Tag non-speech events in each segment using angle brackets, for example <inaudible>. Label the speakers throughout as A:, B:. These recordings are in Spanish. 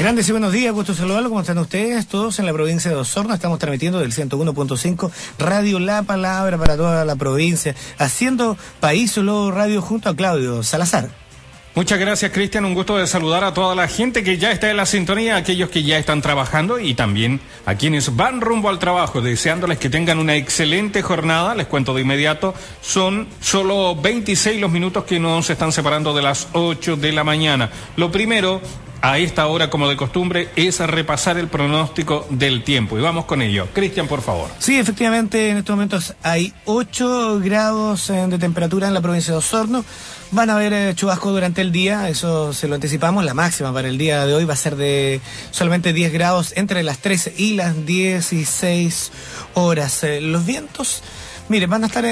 A: Grandes y buenos días, gusto saludarlo. ¿Cómo están ustedes? Todos en la provincia de Osorno. Estamos transmitiendo del 101.5 Radio La Palabra para toda la provincia, haciendo País Solo Radio junto a Claudio Salazar.
B: Muchas gracias, Cristian. Un gusto de saludar a toda la gente que ya está en la sintonía, aquellos que ya están trabajando y también a quienes van rumbo al trabajo, deseándoles que tengan una excelente jornada. Les cuento de inmediato, son solo 26 los minutos que nos están separando de las 8 de la mañana. Lo primero, a esta hora, como de costumbre, es repasar el pronóstico del tiempo. Y vamos con ello. Cristian, por favor.
A: Sí, efectivamente, en estos momentos hay 8 grados eh, de temperatura en la provincia de Osorno. Van a haber eh, chubascos durante el día, eso se lo anticipamos. La máxima para el día de hoy va a ser de solamente 10 grados entre las 13 y las 16 horas. Eh, los vientos, miren, van a estar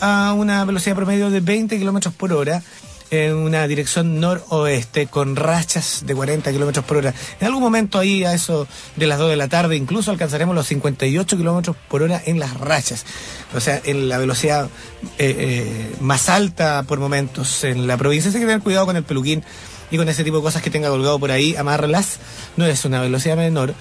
A: a una velocidad promedio de 20 kilómetros por hora en una dirección noroeste con rachas de 40 kilómetros por hora. En algún momento ahí a eso de las 2 de la tarde incluso alcanzaremos los 58 kilómetros por hora en las rachas. O sea, en la velocidad eh, eh, más alta por momentos en la provincia. Hay que tener cuidado con el peluquín y con ese tipo de cosas que tenga colgado por ahí, amarlas. No es una velocidad menor.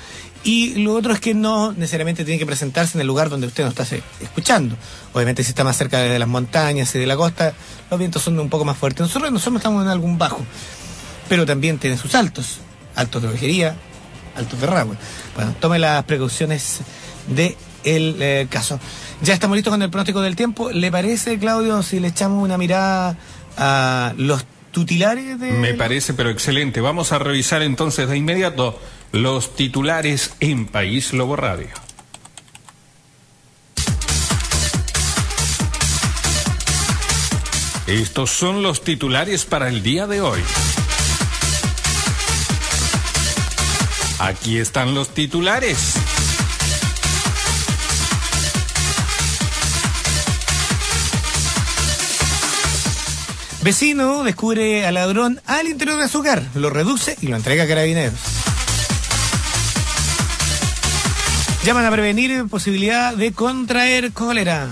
A: Y lo otro es que no necesariamente tiene que presentarse en el lugar donde usted no está escuchando. Obviamente si está más cerca de las montañas y de la costa, los vientos son un poco más fuertes. Nosotros, nosotros estamos en algún bajo, pero también tiene sus altos. Altos de ovejería, altos de ragua. Bueno, tome las precauciones de el eh, caso. Ya estamos listos con el pronóstico del tiempo. ¿Le parece, Claudio, si le echamos una mirada a los tutilares de...
B: Me parece, pero excelente. Vamos a revisar entonces de inmediato los titulares en País Lobo Radio. Estos son los titulares para el día de hoy. Aquí están los titulares.
A: Vecino descubre al ladrón al interior de su hogar, lo reduce y lo entrega a carabineros. Llaman a prevenir posibilidad de contraer cólera.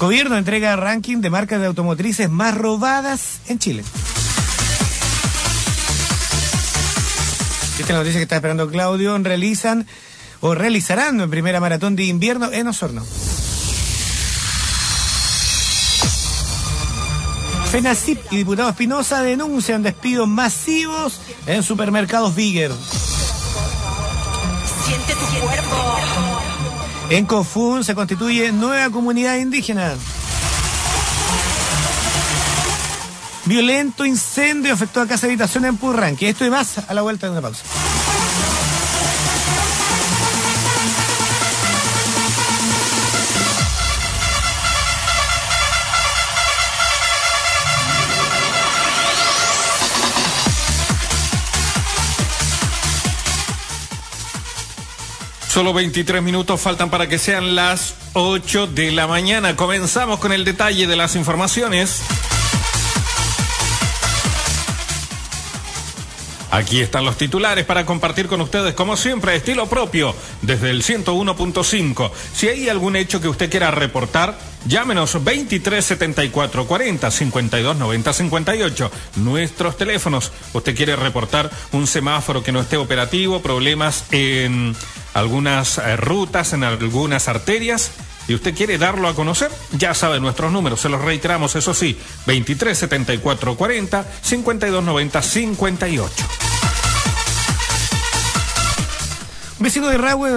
A: Gobierno entrega ranking de marcas de automotrices más robadas en Chile. Esta es la noticia que está esperando Claudio. Realizan o realizarán en primera maratón de invierno en Osorno. FENACIP y diputado Espinosa denuncian despidos masivos en supermercados Bigger. Siente tu cuerpo. En Cofún se constituye nueva comunidad indígena. Violento incendio afectó a casa habitación en Purranque. Esto y más a la vuelta de una pausa.
B: Solo 23 minutos faltan para que sean las 8 de la mañana. Comenzamos con el detalle de las informaciones. Aquí están los titulares para compartir con ustedes, como siempre, estilo propio, desde el 101.5. Si hay algún hecho que usted quiera reportar, llámenos 23 74 40 52 90 58. Nuestros teléfonos. Usted quiere reportar un semáforo que no esté operativo, problemas en algunas eh, rutas, en algunas arterias, y usted quiere darlo a conocer, ya sabe nuestros números, se los reiteramos, eso sí, 23 74 40 52 90 58.
A: Un vecino de Rahue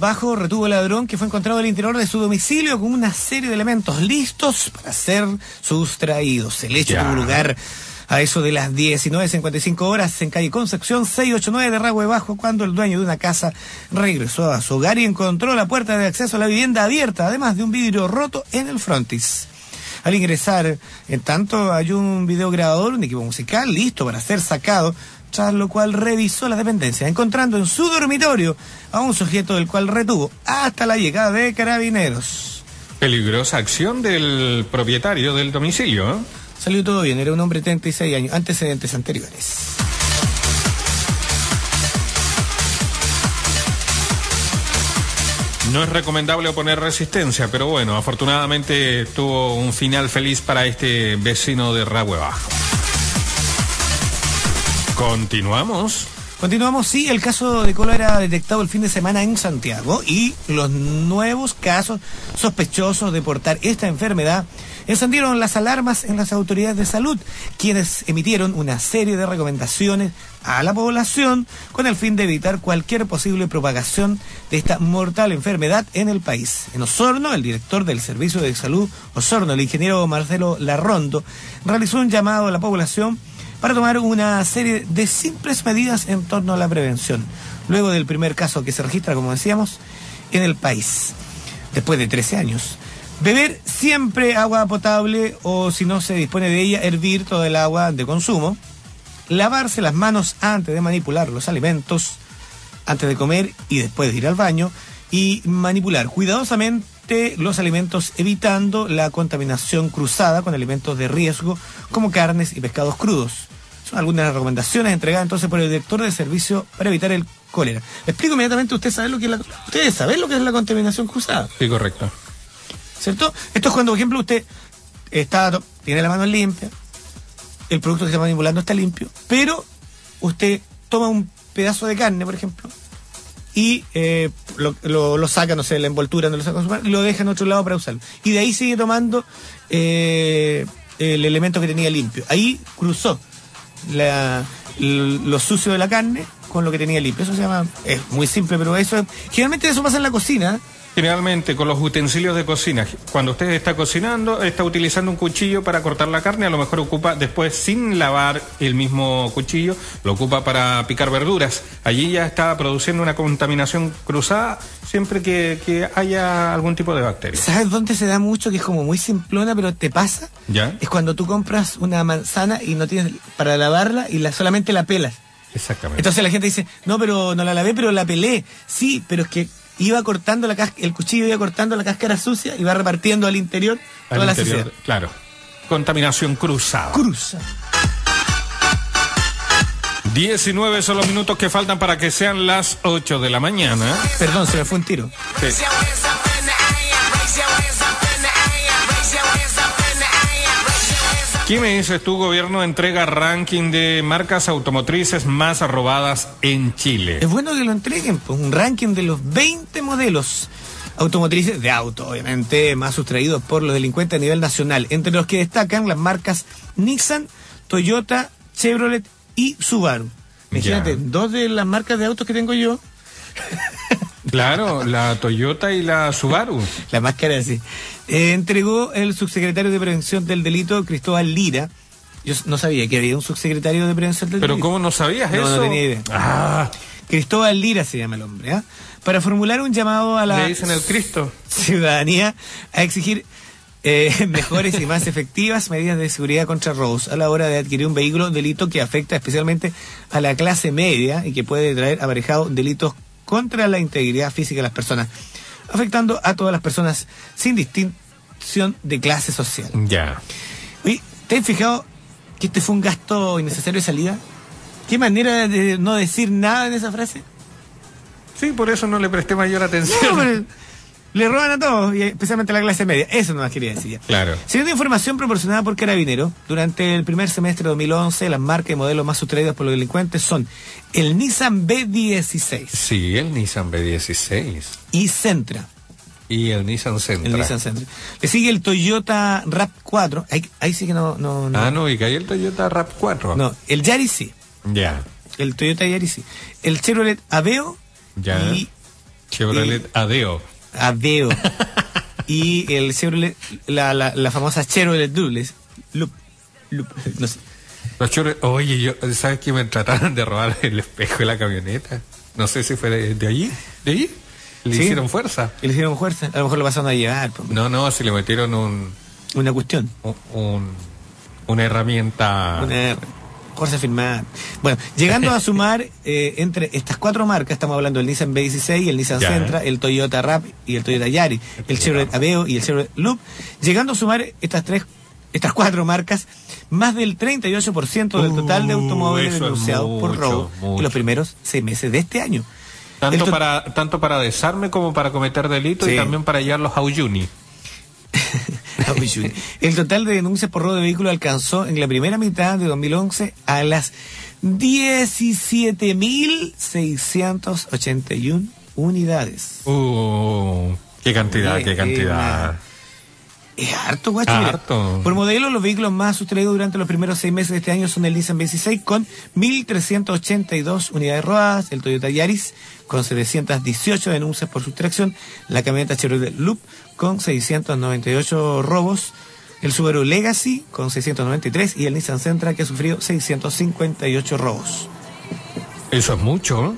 A: Bajo retuvo al ladrón que fue encontrado al interior de su domicilio con una serie de elementos listos para ser sustraídos. El hecho tuvo lugar a eso de las 19.55 horas en calle Concepción 689 de Ragüe Bajo cuando el dueño de una casa regresó a su hogar y encontró la puerta de acceso a la vivienda abierta, además de un vidrio roto en el frontis. Al ingresar, en tanto, hay un videograbador, un equipo musical listo para ser sacado, tras lo cual revisó la dependencia, encontrando en su dormitorio a un sujeto del cual retuvo hasta la llegada de carabineros.
B: Peligrosa acción del propietario del domicilio, ¿eh?
A: Salió todo bien, era un hombre de 36 años, antecedentes anteriores.
B: No es recomendable oponer resistencia, pero bueno, afortunadamente tuvo un final feliz para este vecino de Ragüe Bajo. Continuamos.
A: Continuamos, sí, el caso de cólera detectado el fin de semana en Santiago y los nuevos casos sospechosos de portar esta enfermedad encendieron las alarmas en las autoridades de salud, quienes emitieron una serie de recomendaciones a la población con el fin de evitar cualquier posible propagación de esta mortal enfermedad en el país. En Osorno, el director del Servicio de Salud Osorno, el ingeniero Marcelo Larrondo, realizó un llamado a la población para tomar una serie de simples medidas en torno a la prevención, luego del primer caso que se registra, como decíamos, en el país, después de 13 años. Beber siempre agua potable o si no se dispone de ella, hervir todo el agua de consumo. Lavarse las manos antes de manipular los alimentos, antes de comer y después de ir al baño. Y manipular cuidadosamente los alimentos evitando la contaminación cruzada con alimentos de riesgo como carnes y pescados crudos. Algunas recomendaciones entregadas entonces por el director de servicio para evitar el cólera. Le explico inmediatamente, ¿usted sabe lo que es la, ¿ustedes saben lo que es la contaminación cruzada?
B: Sí, correcto.
A: ¿Cierto? Esto es cuando, por ejemplo, usted está, tiene la mano limpia, el producto que está manipulando está limpio, pero usted toma un pedazo de carne, por ejemplo, y eh, lo, lo, lo, saca, no sé, la envoltura, no lo saca y lo deja en otro lado para usarlo. Y de ahí sigue tomando eh, el elemento que tenía limpio. Ahí cruzó la, lo sucio de la carne con lo que tenía limpio. Eso se llama, es muy simple, pero eso es, generalmente eso pasa en la cocina.
B: Generalmente con los utensilios de cocina, cuando usted está cocinando, está utilizando un cuchillo para cortar la carne, a lo mejor ocupa después sin lavar el mismo cuchillo, lo ocupa para picar verduras. Allí ya está produciendo una contaminación cruzada siempre que, que haya algún tipo de bacteria.
A: ¿Sabes dónde se da mucho que es como muy simplona, pero te pasa?
B: ¿Ya?
A: Es cuando tú compras una manzana y no tienes para lavarla y la, solamente la pelas.
B: Exactamente.
A: Entonces la gente dice, no, pero no la lavé, pero la pelé. Sí, pero es que iba cortando la el cuchillo iba cortando la cáscara sucia y va repartiendo al interior
B: Al
A: toda
B: interior,
A: la suciedad.
B: Claro. Contaminación cruzada.
A: Cruza.
B: 19 son los minutos que faltan para que sean las 8 de la mañana.
A: Perdón, se me fue un tiro.
B: Sí. ¿Quién me dices tu gobierno entrega ranking de marcas automotrices más robadas en Chile?
A: Es bueno que lo entreguen, pues, un ranking de los 20 modelos automotrices de auto, obviamente, más sustraídos por los delincuentes a nivel nacional, entre los que destacan las marcas Nissan, Toyota, Chevrolet y Subaru. Imagínate, dos de las marcas de autos que tengo yo,
B: Claro, la Toyota y la Subaru. <laughs>
A: la máscara así, eh, entregó el subsecretario de Prevención del Delito, Cristóbal Lira. Yo no sabía que había un subsecretario de Prevención del
B: Pero
A: Delito.
B: ¿cómo no sabías
A: No,
B: eso?
A: no tenía idea.
B: Ah,
A: Cristóbal Lira se llama el hombre, ¿ah? Para formular un llamado a la
B: le dicen el Cristo.
A: ciudadanía a exigir eh, <laughs> mejores y más efectivas medidas de seguridad contra robos a la hora de adquirir un vehículo, delito que afecta especialmente a la clase media y que puede traer aparejado delitos contra la integridad física de las personas, afectando a todas las personas sin distinción de clase social.
B: Ya.
A: Oye, ¿te has fijado que este fue un gasto innecesario de salida? ¿Qué manera de no decir nada en esa frase?
B: Sí, por eso no le presté mayor atención.
A: No, pero le roban a todos, y especialmente a la clase media. Eso no más quería decir ya.
B: Claro.
A: Siguiendo información proporcionada por Carabinero, durante el primer semestre de 2011, las marcas y modelos más sustraídas por los delincuentes son el Nissan B16
B: Sí, el Nissan B16
A: y Sentra.
B: y el Nissan Sentra.
A: El Nissan Sentra. Le sigue el Toyota RAP4. Ahí, ahí sí que no, no, no.
B: Ah, no, y que hay el Toyota RAP4.
A: No, el Yaris sí.
B: Ya.
A: El Toyota Yaris sí. El Chevrolet Aveo
B: Ya.
A: y
B: Chevrolet Adeo.
A: Aveo. y el Chevrolet, la, la, la famosa Chevrolet Douglas. Loop, loop, no sé.
B: Los Oye, yo, ¿sabes que me trataron de robar el espejo de la camioneta? No sé si fue de, de allí. ¿De allí? Le
A: Sí.
B: hicieron fuerza.
A: Le hicieron fuerza. A lo mejor lo pasaron a llevar. pues,
B: No, no, si le metieron un,
A: Una cuestión.
B: un- un- una herramienta.
A: Una fuerza firmada. Bueno, llegando a sumar <laughs> eh, entre estas cuatro marcas, estamos hablando del Nissan B16, el Nissan
B: Ya.
A: Sentra, el Toyota RAP y el Toyota Yaris, el Chevrolet Aveo y el Chevrolet Loop, llegando a sumar estas tres estas cuatro marcas, más del 38% del total de
B: Uh,
A: automóviles denunciados por
B: mucho,
A: robo en los primeros seis meses de este año.
B: Tanto
A: to-
B: para, tanto para desarme como para cometer delito
A: Sí.
B: y también para hallar los Auyuni. <laughs>
A: El total de denuncias por robo de vehículos alcanzó en la primera mitad de 2011 a las 17.681 unidades.
B: Uh, qué cantidad, qué cantidad.
A: Es harto, guacho.
B: Harto.
A: Por modelo, los vehículos más sustraídos durante los primeros seis meses de este año son el Nissan 26 con 1.382 unidades robadas, el Toyota Yaris con 718 denuncias por sustracción, la camioneta Chevrolet Loop con 698 robos, el Subaru Legacy con 693 y el Nissan Sentra que ha sufrido 658 robos.
B: Eso es mucho.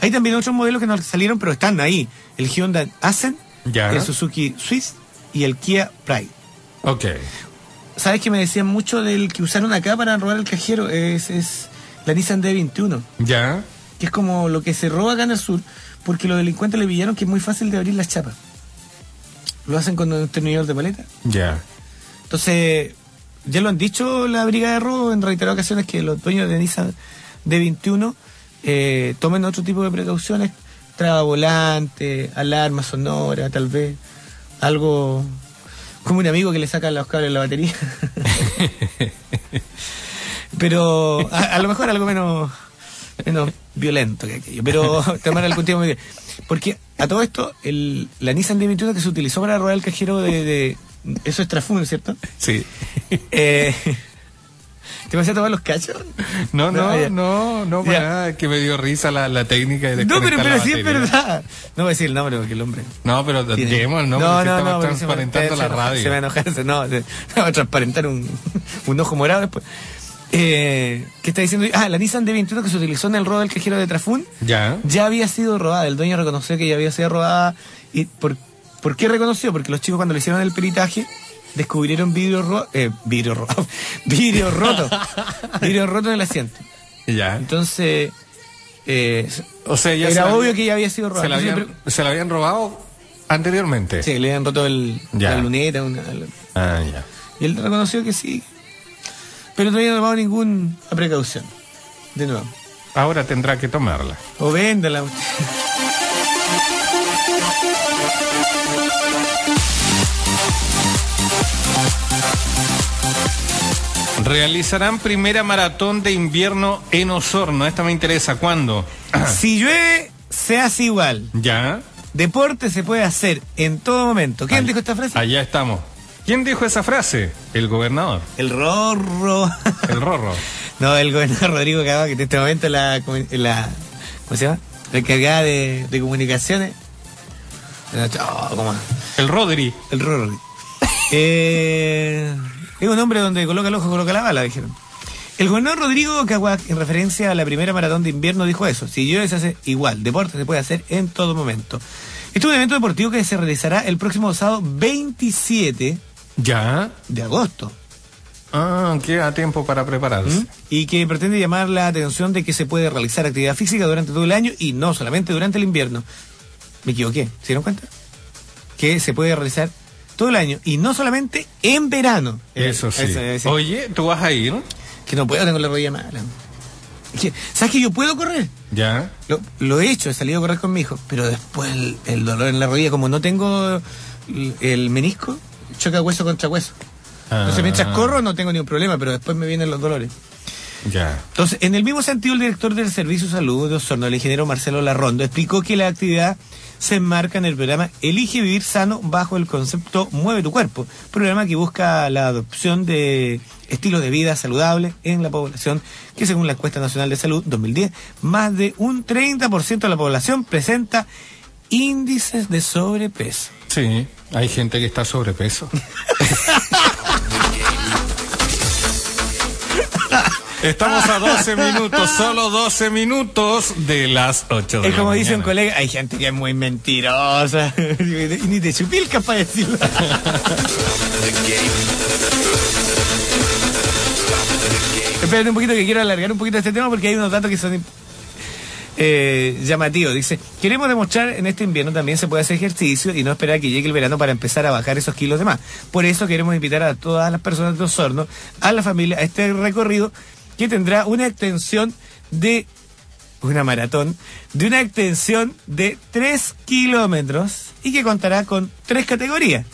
A: Hay también otros modelos que no salieron, pero están ahí. El Hyundai Accent,
B: Ya.
A: el Suzuki Swiss y el Kia Pride.
B: Ok.
A: ¿Sabes que me decían mucho del que usaron acá para robar el cajero? Es, es la Nissan D21,
B: Ya.
A: que es como lo que se roba acá en el sur, porque los delincuentes le pillaron que es muy fácil de abrir las chapas. Lo hacen con un terminador de paleta.
B: Ya.
A: Entonces, ya lo han dicho la Brigada de Robo en reiteradas ocasiones que los dueños de Nissan D21 eh, tomen otro tipo de precauciones, traba volante, alarma sonora, tal vez, algo como un amigo que le saca los cables de la batería. <laughs> Pero a, a lo mejor algo menos, menos violento que aquello, pero tomar algún tiempo. muy bien. Porque a todo esto, el, la Nissan D21 que se utilizó para robar el cajero de... de- eso es Trafun, ¿cierto?
B: Sí.
A: Eh, ¿Te vas a tomar los cachos?
B: No, no, no, no, para nada, que me dio risa la, la técnica de
A: No, pero, pero
B: la
A: sí es verdad. No voy a decir el nombre porque el hombre.
B: No, pero lleguemos el nombre, estamos
A: porque se me-
B: transparentando la radio.
A: Se me va a enojar, se- no, se, <laughs> va a transparentar un, un ojo morado después. Eh, ¿Qué está diciendo? Ah, la Nissan D21 que se utilizó en el robo del cajero de Trafun
B: Ya.
A: ya había sido robada. El dueño reconoció que ya había sido robada. ¿Y por, por qué reconoció? Porque los chicos cuando le hicieron el peritaje descubrieron vidrio ro eh, vidrio ro <laughs> vidrio roto. vidrio roto en el asiento.
B: Ya.
A: Entonces, eh,
B: O sea, ya
A: era obvio que ya había sido robada.
B: se la, habían, se la habían robado anteriormente.
A: Sí, le habían roto el,
B: Ya.
A: la luneta. una- la-
B: Ah, ya.
A: y él reconoció que sí. Pero no ha tomado ninguna precaución. De nuevo.
B: Ahora tendrá que tomarla.
A: O véndala. <laughs>
B: Realizarán primera maratón de invierno en Osorno. Esta me interesa. ¿Cuándo? <clears throat>
A: si llueve, se hace igual.
B: ya.
A: Deporte se puede hacer en todo momento. ¿Quién dijo esta frase?
B: Allá estamos. ¿Quién dijo esa frase? El gobernador.
A: El Rorro.
B: El Rorro. <laughs>
A: no, el gobernador Rodrigo Cava, que en este momento la, la ¿cómo se llama? La encargada de, de comunicaciones. Oh, ¿cómo?
B: El Rodri.
A: El Rorro. Eh, es un hombre donde coloca el ojo, coloca la bala, dijeron. El gobernador Rodrigo Caguac, en referencia a la primera maratón de invierno, dijo eso. Si llueve se hace igual. Deporte se puede hacer en todo momento. Este es un evento deportivo que se realizará el próximo sábado 27
B: Ya.
A: de agosto.
B: Ah, queda tiempo para prepararse.
A: ¿Mm? y que pretende llamar la atención de que se puede realizar actividad física durante todo el año y no solamente durante el invierno. Me equivoqué, ¿se dieron cuenta? Que se puede realizar todo el año y no solamente en verano.
B: Eso sí.
A: Eso, eso.
B: Oye, ¿tú vas a ir?
A: Que no puedo, tengo la rodilla mala. ¿Sabes que yo puedo correr?
B: Ya.
A: Lo, lo he hecho, he salido a correr con mi hijo, pero después el, el dolor en la rodilla, como no tengo el, el menisco, choca hueso contra hueso. Entonces mientras
B: Ah.
A: corro no tengo ningún problema, pero después me vienen los dolores.
B: Ya.
A: Entonces, en el mismo sentido, el director del Servicio de Salud de Osorno, el ingeniero Marcelo Larrondo, explicó que la actividad se enmarca en el programa Elige Vivir Sano bajo el concepto Mueve tu Cuerpo, programa que busca la adopción de estilos de vida saludables en la población, que según la encuesta nacional de salud 2010, más de un 30% de la población presenta índices de sobrepeso.
B: Sí, hay gente que está sobrepeso. <laughs> Estamos a 12 minutos, solo 12 minutos de las 8 de
A: Es
B: la
A: como dice un colega, hay gente que es muy mentirosa, <laughs> y ni te chupilcas para decirlo. <laughs> Espérate un poquito que quiero alargar un poquito este tema porque hay unos datos que son eh, llamativos. Dice, queremos demostrar en este invierno también se puede hacer ejercicio y no esperar que llegue el verano para empezar a bajar esos kilos de más. Por eso queremos invitar a todas las personas de Osorno, a la familia, a este recorrido que tendrá una extensión de una maratón de una extensión de 3 kilómetros y que contará con tres categorías.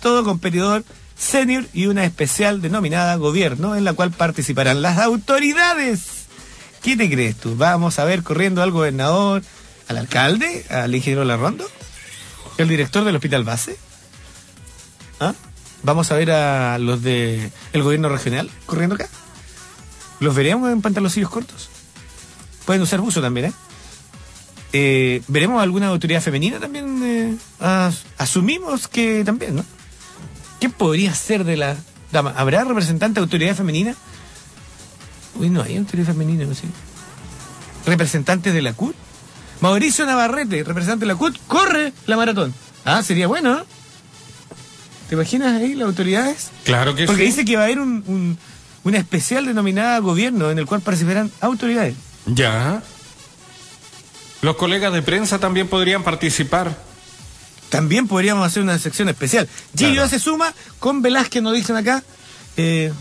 A: Todo competidor senior y una especial denominada gobierno, en la cual participarán las autoridades. ¿Qué te crees tú? ¿Vamos a ver corriendo al gobernador, al alcalde, al ingeniero Larrondo, el director del hospital base? ¿Ah? ¿Vamos a ver a los de el gobierno regional corriendo acá? ¿Los veremos en pantaloncillos cortos? Pueden usar buzo también, ¿eh? eh veremos alguna autoridad femenina también? Eh, asumimos que también, ¿no? ¿Qué podría ser de la dama? ¿Habrá representante de autoridad femenina? Uy, no hay autoridad femenina, ¿no? ¿Sí? ¿Representantes de la CUT? Mauricio Navarrete, representante de la CUT, corre la maratón. Ah, sería bueno, ¿eh? ¿Te imaginas ahí las autoridades?
B: Claro que
A: sí. Porque dice que va a haber un, una especial denominada gobierno en el cual participarán autoridades.
B: Ya. Los colegas de prensa también podrían participar.
A: También podríamos hacer una sección especial. Gillo se suma con Velázquez, nos dicen acá. Eh,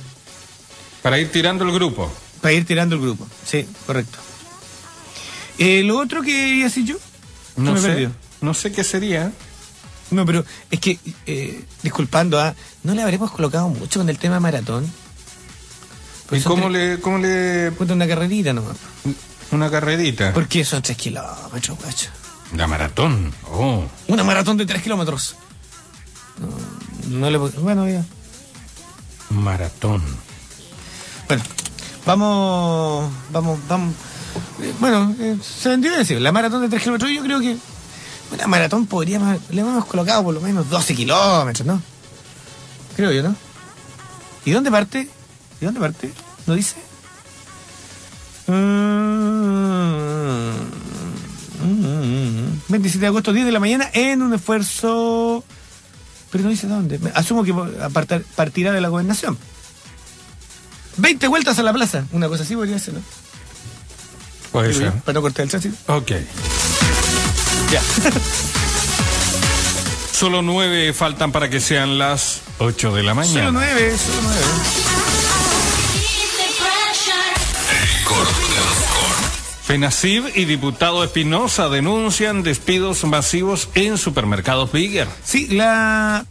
B: para ir tirando el grupo.
A: Para ir tirando el grupo, sí, correcto. Eh, lo otro que iba a yo.
B: No sé. No sé qué sería.
A: No, pero es que, eh, disculpando, ¿ah? ¿no le habremos colocado mucho con el tema maratón?
B: ¿Y cómo le, cómo le...?
A: una carrerita nomás.
B: Una carrerita.
A: Porque son tres kilómetros, guacho.
B: La maratón, oh.
A: Una maratón de tres kilómetros. No, le... Bueno, ya.
B: Maratón.
A: Bueno, vamos, vamos, vamos. Eh, bueno, eh, se vendió decir, la maratón de tres kilómetros, yo creo que una maratón podríamos, le hemos colocado por lo menos 12 kilómetros, ¿no? Creo yo, ¿no? ¿Y dónde parte? ¿Y dónde parte? ¿No dice? 27 mm, de agosto, 10 de la mañana, en un esfuerzo... Pero no dice dónde. Asumo que partirá de la gobernación. 20 vueltas a la plaza. Una cosa así podría ser, ¿no?
B: Puede ser.
A: Para no cortar el chasis.
B: Ok. Ya. <laughs> Solo nueve faltan para que sean las 8 de la mañana.
A: Solo nueve, solo nueve.
B: FENACIB y diputado Espinosa denuncian despidos masivos en supermercados Bigger.
A: Sí, la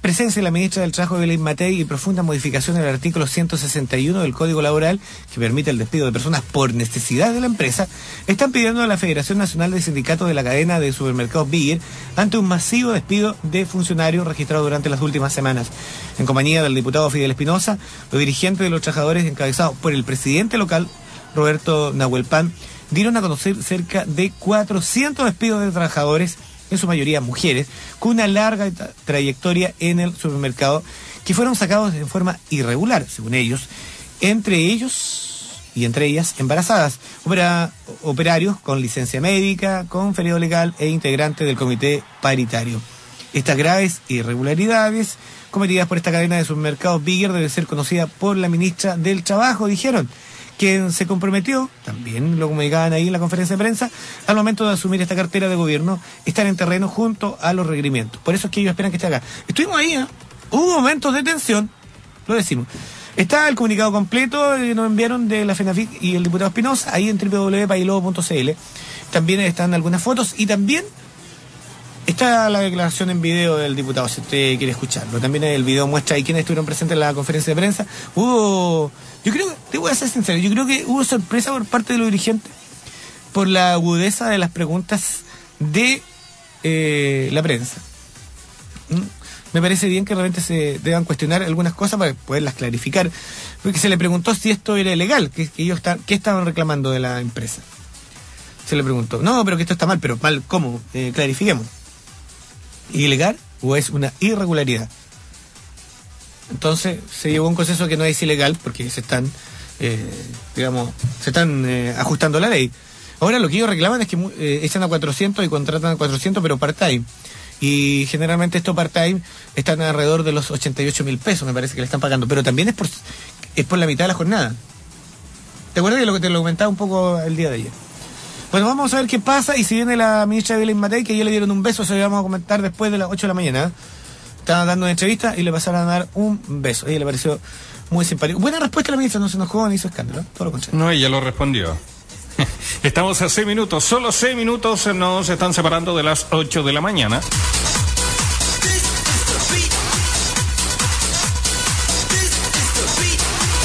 A: presencia de la ministra del Trabajo, Belén Matei, y profunda modificación del artículo 161 del Código Laboral, que permite el despido de personas por necesidad de la empresa, están pidiendo a la Federación Nacional de Sindicatos de la cadena de supermercados Bigger ante un masivo despido de funcionarios registrado durante las últimas semanas. En compañía del diputado Fidel Espinosa, los dirigentes de los trabajadores encabezados por el presidente local, Roberto Nahuelpan, dieron a conocer cerca de 400 despidos de trabajadores en su mayoría mujeres, con una larga trayectoria en el supermercado, que fueron sacados de forma irregular, según ellos, entre ellos y entre ellas embarazadas, operarios con licencia médica, con feriado legal e integrantes del comité paritario. Estas graves irregularidades cometidas por esta cadena de supermercados Bigger deben ser conocidas por la ministra del Trabajo, dijeron quien se comprometió, también lo comunicaban ahí en la conferencia de prensa, al momento de asumir esta cartera de gobierno, estar en terreno junto a los requerimientos. Por eso es que ellos esperan que esté acá. Estuvimos ahí, ¿eh? hubo momentos de tensión, lo decimos. Está el comunicado completo que nos enviaron de la FENAFIC y el diputado Espinosa ahí en www.pailobo.cl. También están algunas fotos y también está la declaración en video del diputado, si usted quiere escucharlo. También el video muestra ahí quienes estuvieron presentes en la conferencia de prensa. Hubo yo creo, te voy a ser sincero, yo creo que hubo sorpresa por parte de los dirigentes por la agudeza de las preguntas de eh, la prensa. ¿Mm? Me parece bien que realmente se deban cuestionar algunas cosas para poderlas clarificar. Porque se le preguntó si esto era ilegal, que, ellos están, ¿qué estaban reclamando de la empresa? Se le preguntó, no, pero que esto está mal, pero mal, ¿cómo? Eh, clarifiquemos. ¿Ilegal o es una irregularidad? Entonces se llevó un consenso que no es ilegal porque se están, eh, digamos, se están eh, ajustando la ley. Ahora lo que ellos reclaman es que eh, echan a 400 y contratan a 400 pero part-time. Y generalmente estos part-time están alrededor de los 88 mil pesos, me parece que le están pagando. Pero también es por, es por la mitad de la jornada. ¿Te acuerdas de lo que te lo comentaba un poco el día de ayer? Bueno, vamos a ver qué pasa y si viene la ministra Belén Matei, que ya le dieron un beso, se lo vamos a comentar después de las 8 de la mañana estaba dando una entrevista y le pasaron a dar un beso. A ella le pareció muy simpático. Buena respuesta la ministra, no se enojó ni hizo escándalo, todo lo contrario.
B: No, ella lo respondió. <laughs> Estamos a seis minutos, solo seis minutos nos están separando de las 8 de la mañana.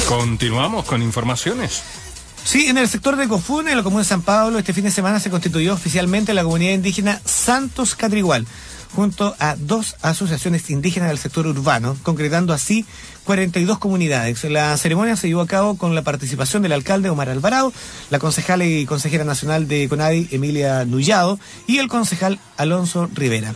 B: Continuamos con informaciones.
A: Sí, en el sector de Cofún, en la comuna de San Pablo, este fin de semana se constituyó oficialmente la comunidad indígena Santos Catrigual, junto a dos asociaciones indígenas del sector urbano, concretando así 42 comunidades. La ceremonia se llevó a cabo con la participación del alcalde Omar Alvarado, la concejala y consejera nacional de CONADI Emilia Nullado y el concejal Alonso Rivera.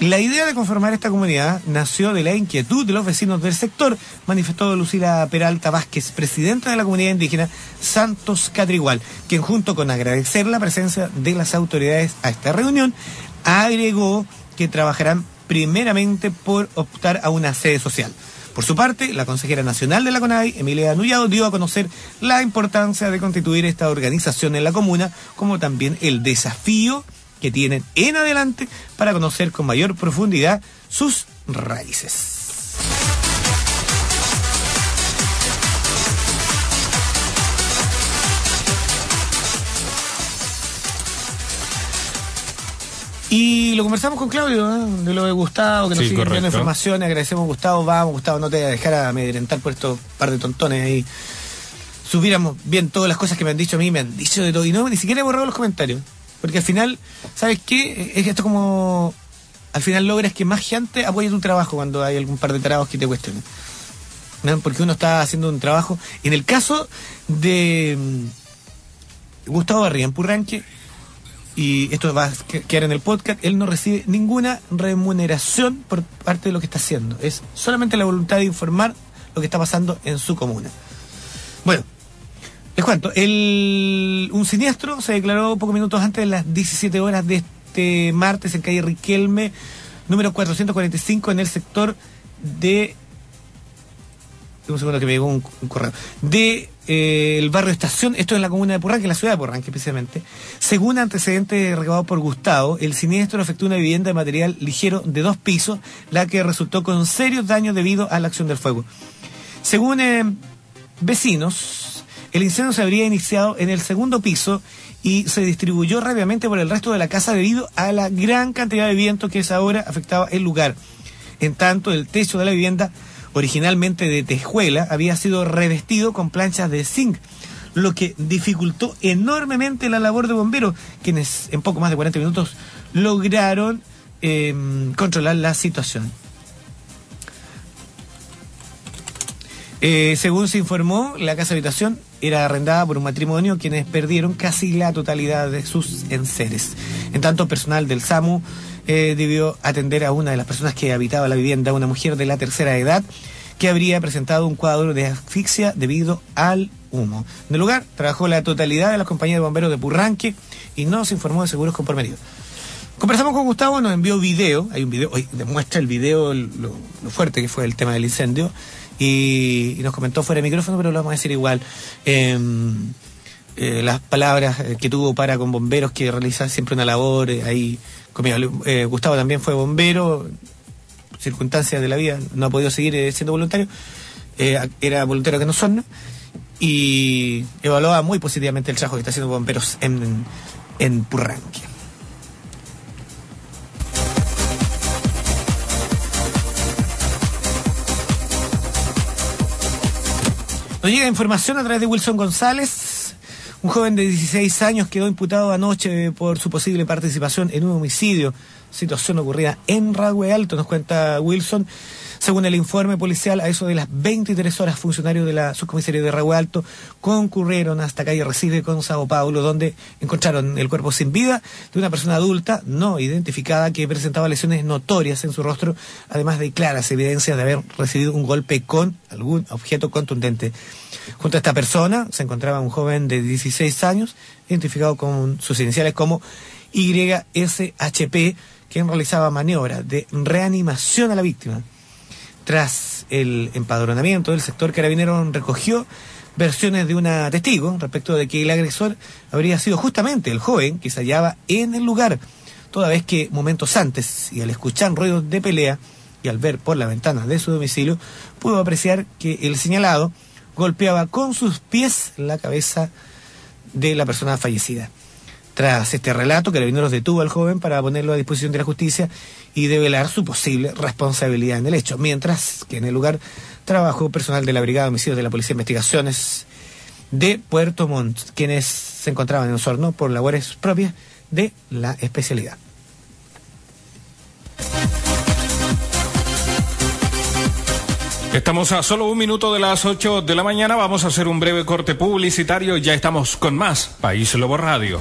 A: La idea de conformar esta comunidad nació de la inquietud de los vecinos del sector, manifestó Lucila Peralta Vázquez, presidenta de la comunidad indígena Santos Catrigual, quien junto con agradecer la presencia de las autoridades a esta reunión, agregó que trabajarán primeramente por optar a una sede social. Por su parte, la consejera nacional de la CONAI, Emilia Nullado, dio a conocer la importancia de constituir esta organización en la comuna, como también el desafío que tienen en adelante para conocer con mayor profundidad sus raíces. Y lo conversamos con Claudio, ¿eh? de lo de Gustavo, que nos
B: Sí,
A: sigue enviando información. Agradecemos a Gustavo, vamos, Gustavo, no te voy a dejar amedrentar por estos par de tontones ahí. Subiéramos bien todas las cosas que me han dicho a mí, me han dicho de todo. Y no, ni siquiera he borrado los comentarios. Porque al final, ¿sabes qué? Es esto como. Al final logras que más gente apoye tu trabajo cuando hay algún par de tarados que te cuestionen. ¿no? Porque uno está haciendo un trabajo. En el caso de mm, Gustavo Barría en Purranque, y esto va a que- quedar en el podcast, él no recibe ninguna remuneración por parte de lo que está haciendo. Es solamente la voluntad de informar lo que está pasando en su comuna. Bueno, les cuento, el, un siniestro se declaró pocos minutos antes de las 17 horas de este martes en calle Riquelme, número 445, en el sector de... Un segundo que me llegó un, un correo. De eh, el barrio Estación, esto es en la comuna de Purranque, en la ciudad de Purranque precisamente. Según antecedentes recabados por Gustavo, el siniestro afectó una vivienda de material ligero de dos pisos, la que resultó con serios daños debido a la acción del fuego. Según eh, vecinos, el incendio se habría iniciado en el segundo piso y se distribuyó rápidamente por el resto de la casa debido a la gran cantidad de viento que esa hora afectaba el lugar. En tanto, el techo de la vivienda, originalmente de tejuela, había sido revestido con planchas de zinc, lo que dificultó enormemente la labor de bomberos, quienes en poco más de 40 minutos lograron eh, controlar la situación. Eh, según se informó, la casa habitación era arrendada por un matrimonio quienes perdieron casi la totalidad de sus enseres. En tanto, personal del SAMU eh, debió atender a una de las personas que habitaba la vivienda, una mujer de la tercera edad, que habría presentado un cuadro de asfixia debido al humo. En el lugar trabajó la totalidad de las compañías de bomberos de Purranque y no se informó de seguros comprometidos. Conversamos con Gustavo, nos envió video, hay un video, hoy demuestra el video lo fuerte que fue el tema del incendio y, nos comentó fuera de micrófono, pero lo vamos a decir igual. Eh, eh, las palabras eh, que tuvo para con bomberos que realiza siempre una labor eh, ahí conmigo. Gustavo también fue bombero, circunstancias de la vida, no ha podido seguir siendo voluntario, era voluntario que no son, y evaluaba muy positivamente el trabajo que está haciendo bomberos en, en. Nos llega información a través de Wilson González. Un joven de 16 años quedó imputado anoche por su posible participación en un homicidio, situación ocurrida en Radway Alto, nos cuenta Wilson. Según el informe policial, a eso de las 23 horas, funcionarios de la subcomisaría de Radway Alto concurrieron hasta calle Recife con Sao Paulo, donde encontraron el cuerpo sin vida de una persona adulta no identificada que presentaba lesiones notorias en su rostro, además de claras evidencias de haber recibido un golpe con algún objeto contundente. Junto a esta persona se encontraba un joven de 16 años, identificado con sus iniciales como YSHP, quien realizaba maniobras de reanimación a la víctima. Tras el empadronamiento del sector carabinero recogió versiones de una testigo respecto de que el agresor habría sido justamente el joven que se hallaba en el lugar, toda vez que momentos antes y al escuchar ruidos de pelea y al ver por la ventana de su domicilio, pudo apreciar que el señalado golpeaba con sus pies la cabeza de la persona fallecida. Tras este relato, Carabineros detuvo al joven para ponerlo a disposición de la justicia y develar su posible responsabilidad en el hecho, mientras que en el lugar trabajo personal de la Brigada de Homicidios de la Policía de Investigaciones de Puerto Montt, quienes se encontraban en Osorno por labores propias de la especialidad.
B: Estamos a solo un minuto de las 8 de la mañana. Vamos a hacer un breve corte publicitario. Ya estamos con más País Lobo Radio.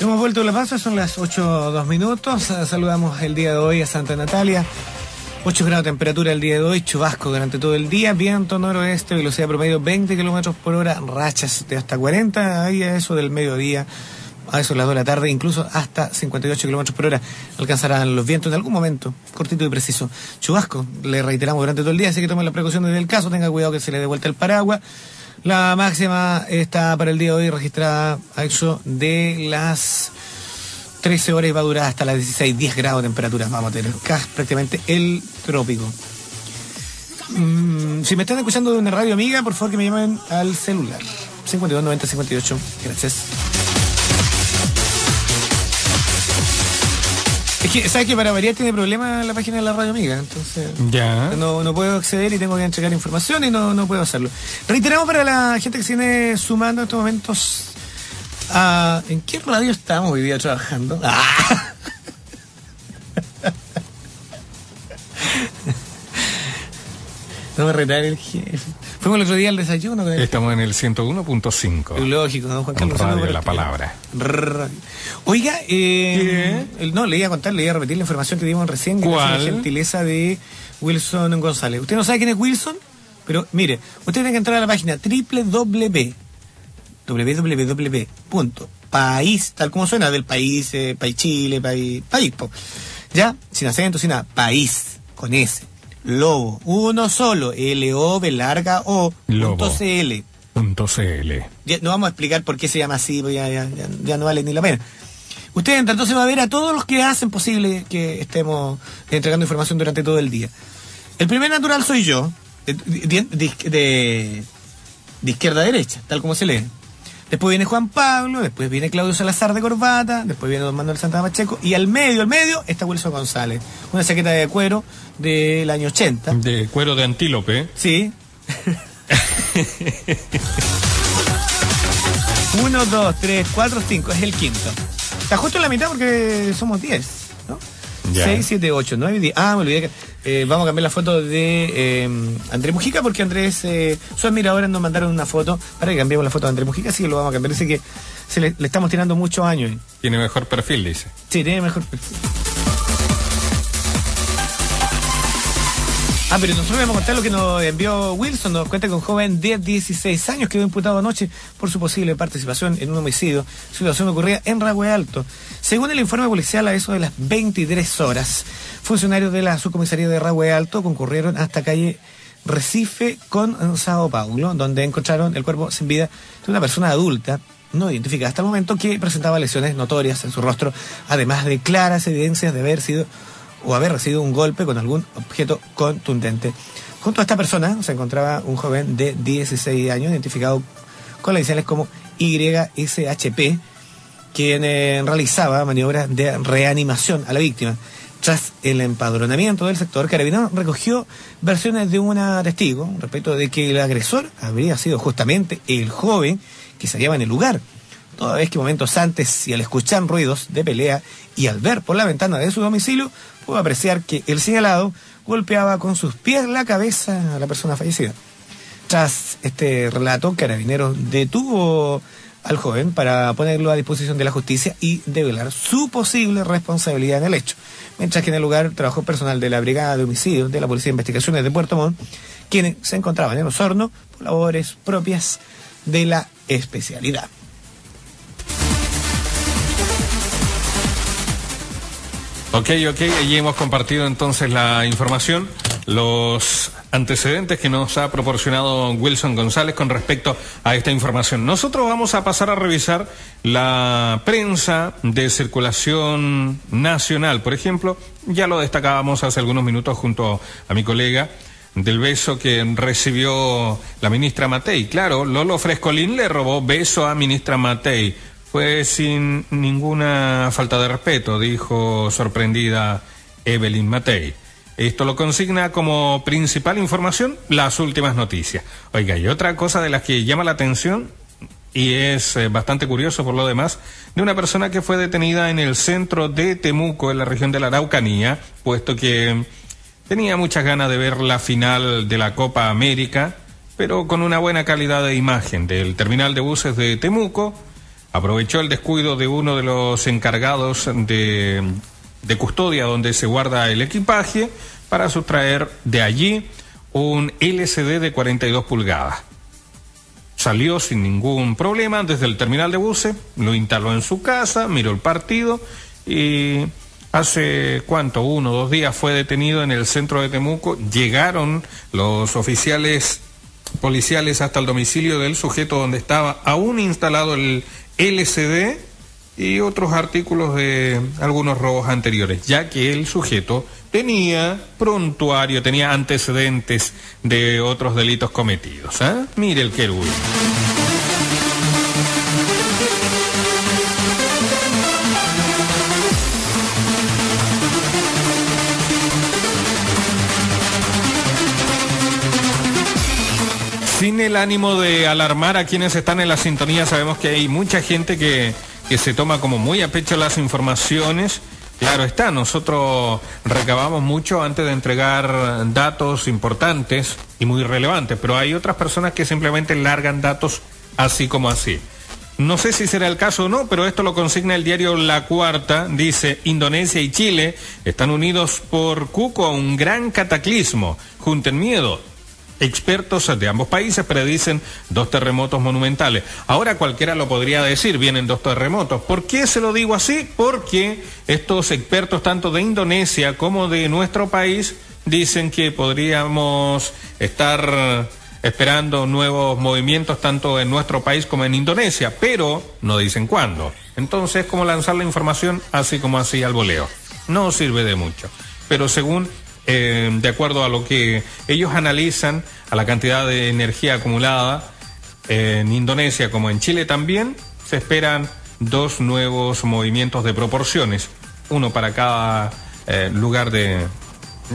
A: Hemos vuelto a la son las 8 dos minutos. Saludamos el día de hoy a Santa Natalia. 8 grados de temperatura el día de hoy, chubasco durante todo el día, viento noroeste, velocidad promedio 20 kilómetros por hora, rachas de hasta 40, ahí a eso del mediodía, a eso de las 2 de la tarde, incluso hasta 58 kilómetros por hora alcanzarán los vientos en algún momento, cortito y preciso. Chubasco, le reiteramos durante todo el día, así que tomen las precauciones del caso, tenga cuidado que se le dé vuelta el paraguas. La máxima está para el día de hoy registrada a eso de las 13 horas y va a durar hasta las 16, 10 grados de temperatura. Vamos a tener casi prácticamente el trópico. Mm, si me están escuchando de una radio amiga, por favor que me llamen al celular. 52 90 58. Gracias. Es que, ¿sabes que para variar tiene problemas la página de la radio amiga? Entonces,
B: Ya.
A: no, no puedo acceder y tengo que entregar información y no, no puedo hacerlo. Reiteramos para la gente que se viene sumando en estos momentos. A- ¿En qué radio estamos hoy día trabajando? ¡Ah! No me retaré el jefe. Fuimos el otro día al desayuno con el
B: Estamos en el 101.5.
A: Lógico, ¿no? Juan Carlos.
B: radio, la palabra.
A: Oiga, eh, el- no, le iba a contar, le iba a repetir la información que dimos recién. gracias a
B: ¿Cuál?
A: La gentileza de Wilson González. ¿Usted no sabe quién es Wilson? Pero mire, usted tiene que entrar a la página www www.país, tal como suena, del país, eh, país Chile, país, país, po. ya, sin acento, sin nada, país, con S, lobo, uno solo, L-O, larga O,
B: Lobo.
A: punto CL.
B: Punto CL.
A: Ya, no vamos a explicar por qué se llama así, ya, ya, ya- ya no vale ni la pena. Usted entra, entonces va a ver a todos los que hacen posible que estemos entregando información durante todo el día. El primer natural soy yo, de, de- de- de- de izquierda a derecha, tal como se lee. Después viene Juan Pablo, después viene Claudio Salazar de Corbata, después viene Don Manuel Santa Pacheco, y al medio, al medio, está Wilson González. Una chaqueta de cuero del año 80.
B: De cuero de antílope.
A: Sí. <laughs> Uno, dos, tres, cuatro, cinco. Es el quinto. Está justo en la mitad porque somos diez.
B: Ya.
A: Seis, siete, ocho, nueve, diez. Ah, me olvidé que eh, vamos a cambiar la foto de eh, Andrés Mujica porque Andrés, eh, sus admiradores nos mandaron una foto para que cambiemos la foto de Andrés Mujica, así que lo vamos a cambiar. Así que se le, le estamos tirando muchos años.
B: Tiene mejor perfil, dice.
A: Sí, tiene mejor perfil. Ah, pero nosotros vamos a contar lo que nos envió Wilson. Nos cuenta que un joven de 16 años quedó imputado anoche por su posible participación en un homicidio. Situación ocurrida en Ragüe Alto. Según el informe policial, a eso de las 23 horas, funcionarios de la subcomisaría de Ragüe Alto concurrieron hasta calle Recife con Sao Paulo, donde encontraron el cuerpo sin vida de una persona adulta no identificada hasta el momento que presentaba lesiones notorias en su rostro, además de claras evidencias de haber sido o haber recibido un golpe con algún objeto contundente. Junto a esta persona se encontraba un joven de 16 años, identificado con las iniciales como YSHP, quien eh, realizaba maniobras de reanimación a la víctima. Tras el empadronamiento del sector, Carabinero recogió versiones de una testigo respecto de que el agresor habría sido justamente el joven que se hallaba en el lugar. Toda vez que momentos antes y al escuchar ruidos de pelea y al ver por la ventana de su domicilio, pudo apreciar que el señalado golpeaba con sus pies la cabeza a la persona fallecida. Tras este relato, Carabineros detuvo al joven para ponerlo a disposición de la justicia y develar su posible responsabilidad en el hecho. Mientras que en el lugar trabajó personal de la Brigada de Homicidios de la Policía de Investigaciones de Puerto Montt, quienes se encontraban en Osorno por labores propias de la especialidad.
B: Ok, ok, allí hemos compartido entonces la información, los antecedentes que nos ha proporcionado Wilson González con respecto a esta información. Nosotros vamos a pasar a revisar la prensa de circulación nacional, por ejemplo, ya lo destacábamos hace algunos minutos junto a mi colega del beso que recibió la ministra Matei. Claro, Lolo Frescolín le robó beso a ministra Matei. Fue sin ninguna falta de respeto, dijo sorprendida Evelyn Matei. Esto lo consigna como principal información las últimas noticias. Oiga, y otra cosa de las que llama la atención, y es eh, bastante curioso por lo demás, de una persona que fue detenida en el centro de Temuco, en la región de la Araucanía, puesto que tenía muchas ganas de ver la final de la Copa América, pero con una buena calidad de imagen del terminal de buses de Temuco, aprovechó el descuido de uno de los encargados de custodia donde se guarda el equipaje para sustraer de allí un LCD de 42 pulgadas. Salió sin ningún problema desde el terminal de buses, lo instaló en su casa, miró el partido y hace cuánto, uno o dos días fue detenido en el centro de Temuco. Llegaron los oficiales policiales hasta el domicilio del sujeto donde estaba aún instalado el LCD y otros artículos de algunos robos anteriores, ya que el sujeto tenía prontuario, tenía antecedentes de otros delitos cometidos. ¿eh? Mire el querubín. Sin el ánimo de alarmar a quienes están en la sintonía, sabemos que hay mucha gente que que se toma como muy a pecho las informaciones. Claro está, nosotros recabamos mucho antes de entregar datos importantes y muy relevantes, pero hay otras personas que simplemente largan datos así como así. No sé si será el caso o no, pero esto lo consigna el diario La Cuarta. Dice, Indonesia y Chile están unidos por cuco a un gran cataclismo. Junten miedo, Expertos de ambos países predicen dos terremotos monumentales. Ahora cualquiera lo podría decir, vienen dos terremotos. ¿Por qué se lo digo así? Porque estos expertos tanto de Indonesia como de nuestro país dicen que podríamos estar esperando nuevos movimientos tanto en nuestro país como en Indonesia, pero no dicen cuándo. Entonces, como lanzar la información así como así al voleo. No sirve de mucho. Pero según eh, de acuerdo a lo que ellos analizan, a la cantidad de energía acumulada en Indonesia como en Chile también, se esperan dos nuevos movimientos de proporciones, uno para cada eh, lugar de,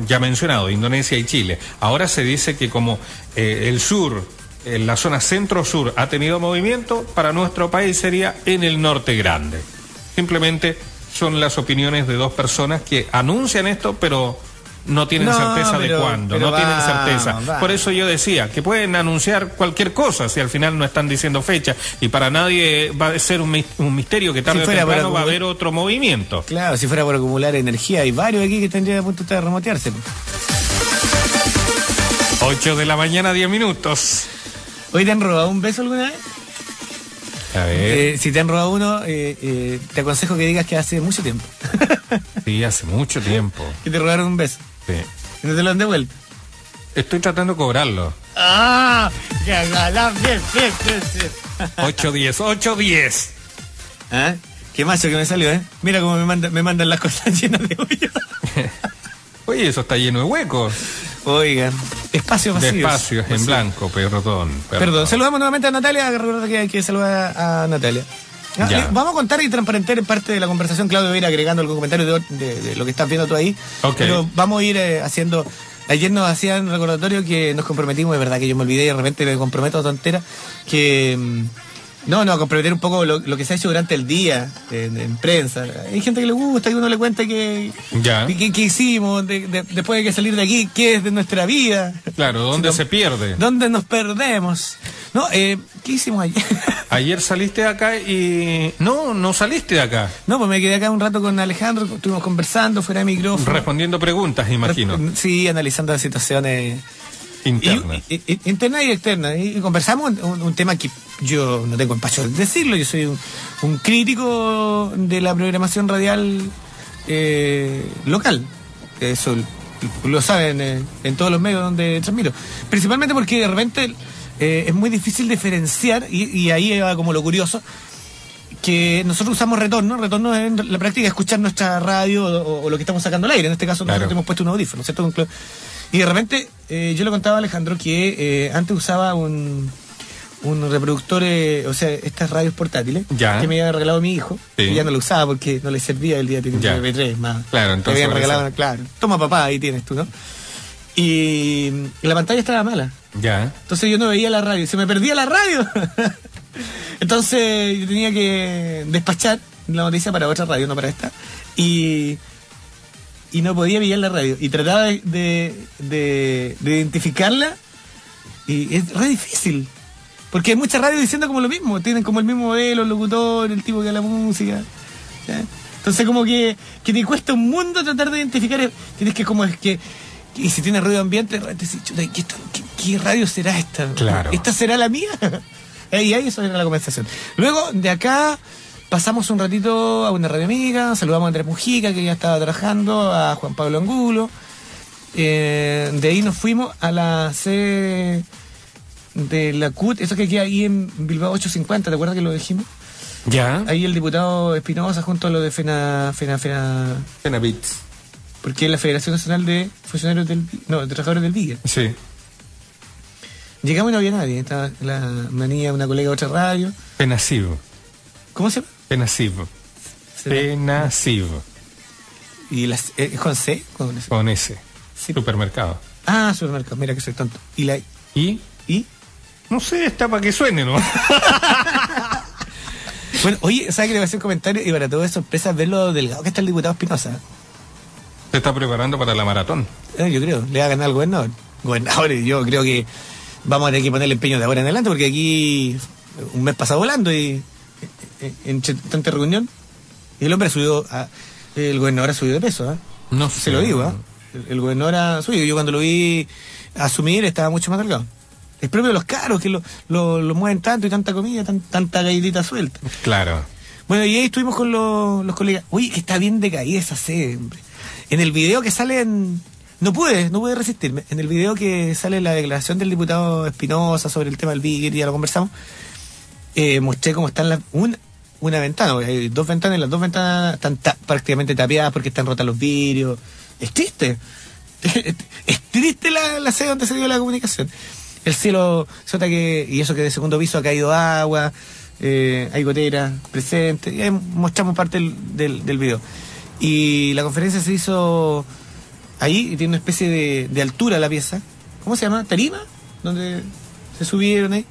B: ya mencionado, Indonesia y Chile. Ahora se dice que como eh, el sur, en la zona centro-sur ha tenido movimiento, para nuestro país sería en el norte grande. Simplemente son las opiniones de dos personas que anuncian esto, pero no tienen certeza de cuándo, no tienen certeza. Por eso yo decía que pueden anunciar cualquier cosa si al final no están diciendo fecha y para nadie va a ser un, misterio que tarde o temprano va a haber otro movimiento.
A: Claro, si fuera por acumular energía, hay varios aquí que tendrían a punto de remotearse.
B: 8 de la mañana, 10 minutos.
A: ¿Hoy te han robado un beso alguna vez?
B: A ver.
A: Eh, si te han robado uno, eh, eh, te aconsejo que digas que hace mucho tiempo.
B: sí, hace mucho tiempo. <laughs>
A: Que te robaron un beso.
B: Sí.
A: ¿Y no te lo han devuelto?
B: Estoy tratando de cobrarlo.
A: ¡Ah! ¡Qué galán! Bien, bien, bien, bien.
B: 8-10, 8-10.
A: ¿Ah? Qué macho que me salió, ¿eh? Mira cómo me, manda, me mandan las cosas <laughs> llenas de hoyos. <laughs>
B: Oye, eso está lleno de huecos.
A: Oigan, espacio vacíos.
B: Espacios en blanco, perdón,
A: perdón. saludamos nuevamente a Natalia. Recuerda que hay que saludar a Natalia. Ah, eh, vamos a contar y transparentar en parte de la conversación. Claudio va a ir agregando algún comentario de, lo que estás viendo tú ahí. Pero vamos a ir eh, haciendo. Ayer nos hacían recordatorio que nos comprometimos, es verdad que yo me olvidé y de repente me comprometo a tontera, que. Mm, no, no, comprometer un poco lo, que se ha hecho durante el día en, prensa. Hay gente que le gusta, que uno le cuenta que,
B: ya.
A: que, hicimos después de que salir de aquí, qué es de nuestra vida.
B: Claro, ¿dónde se pierde?
A: ¿Dónde nos perdemos? No, eh, ¿qué hicimos ayer? <laughs>
B: ayer saliste de acá y... No, no saliste de acá.
A: No, pues me quedé acá un rato con Alejandro, estuvimos conversando fuera de micrófono.
B: Respondiendo preguntas, imagino.
A: Sí, analizando las situaciones
B: Interna.
A: Y, interna y externa. Y conversamos un, tema que yo no tengo empacho de decirlo, yo soy un, crítico de la programación radial eh, local. Eso lo saben eh, en todos los medios donde transmito. Principalmente porque de repente eh, es muy difícil diferenciar, y, ahí va como lo curioso, que nosotros usamos retorno, retorno en la práctica escuchar nuestra radio o, lo que estamos sacando al aire, en este caso nosotros hemos puesto un audífono, ¿cierto? Y de repente, eh, yo le contaba a Alejandro que eh, antes usaba un, un reproductor, eh, o sea, estas radios portátiles,
B: Ya.
A: que me había regalado mi hijo,
B: Sí.
A: y ya no lo usaba porque no le servía el día de
B: Ya.
A: MP3 más.
B: Claro, entonces
A: Me habían regalado, claro. Toma papá, ahí tienes tú, ¿no? Y, la pantalla estaba mala.
B: Ya.
A: Entonces yo no veía la radio, se me perdía la radio. <laughs> Entonces yo tenía que despachar la noticia para otra radio, no para esta. Y, y no podía pillar la radio. Y trataba de, de, de- de identificarla. Y es re difícil. Porque hay muchas radios diciendo como lo mismo. Tienen como el mismo modelo, el locutor, el tipo que da la música. Entonces como que, que te cuesta un mundo tratar de identificar. Tienes que como es que... Y si tiene ruido ambiente, te decís, chuta, ¿qué, esto- qué- qué radio será esta?
B: Claro.
A: ¿Esta será la mía? <laughs> y ahí eso era la conversación. Luego, de acá, pasamos un ratito a una radio amiga, saludamos a Andrés Mujica, que ya estaba trabajando, a Juan Pablo Angulo. Eh, de ahí nos fuimos a la sede de la CUT, eso que queda ahí en Bilbao 850, ¿te acuerdas que lo dijimos?
B: Ya.
A: Ahí el diputado Espinosa junto a lo de FENA, FENA, FENA,
B: Pena Beats.
A: Porque es la Federación Nacional de Funcionarios del, no, de Trabajadores del Día.
B: Sí.
A: Llegamos y no había nadie, estaba la, una niña, una colega de otra radio.
B: Penasiv.
A: ¿Cómo se llama?
B: Penasiv.
A: ¿Será?
B: Penasiv.
A: ¿Y las, eh, con C? Con S.
B: Con.
A: Sí.
B: Supermercado.
A: Ah, supermercado, mira que soy tonto. ¿Y la
B: Y.
A: y?
B: No sé, está para que suene, ¿no? <laughs>
A: Bueno, oye, ¿sabes que le voy a hacer un comentario? Y para todo es sorpresa ver lo delgado que está el diputado Espinosa.
B: Se está preparando para la maratón.
A: Eh, yo creo, le va a ganar al gobernador. Gobernador, yo creo que vamos a tener que ponerle empeño de ahora en adelante, porque aquí un mes pasado volando y eh, en tanta reunión. Y el hombre ha subido, a- el gobernador ha subido de peso, ¿ah?
B: No
A: Se lo digo, ¿ah? El, el gobernador ha subido. Yo cuando lo vi asumir estaba mucho más delgado. Es propio de los caros que lo, lo, lo mueven tanto y tanta comida, tan- tanta galletita suelta.
B: Claro.
A: Bueno, y ahí estuvimos con los, los colegas. Que está bien decaída esa sede, hombre. En el video que sale en... No pude, no pude resistirme. En el video que sale la declaración del diputado Espinosa sobre el tema del Bigger, ya lo conversamos, eh, mostré cómo están las... Una, una ventana, hay dos ventanas y las dos ventanas están prácticamente tapiadas porque están rotas los vidrios. Es triste. <laughs> es triste la, la sede donde se dio la comunicación. El cielo, se nota que, y eso que de segundo piso ha caído agua, eh, hay goteras presentes, y ahí mostramos parte del, del video. Y la conferencia se hizo ahí, y tiene una especie de, altura la pieza. ¿Cómo se llama? ¿Tarima? Donde se subieron ahí.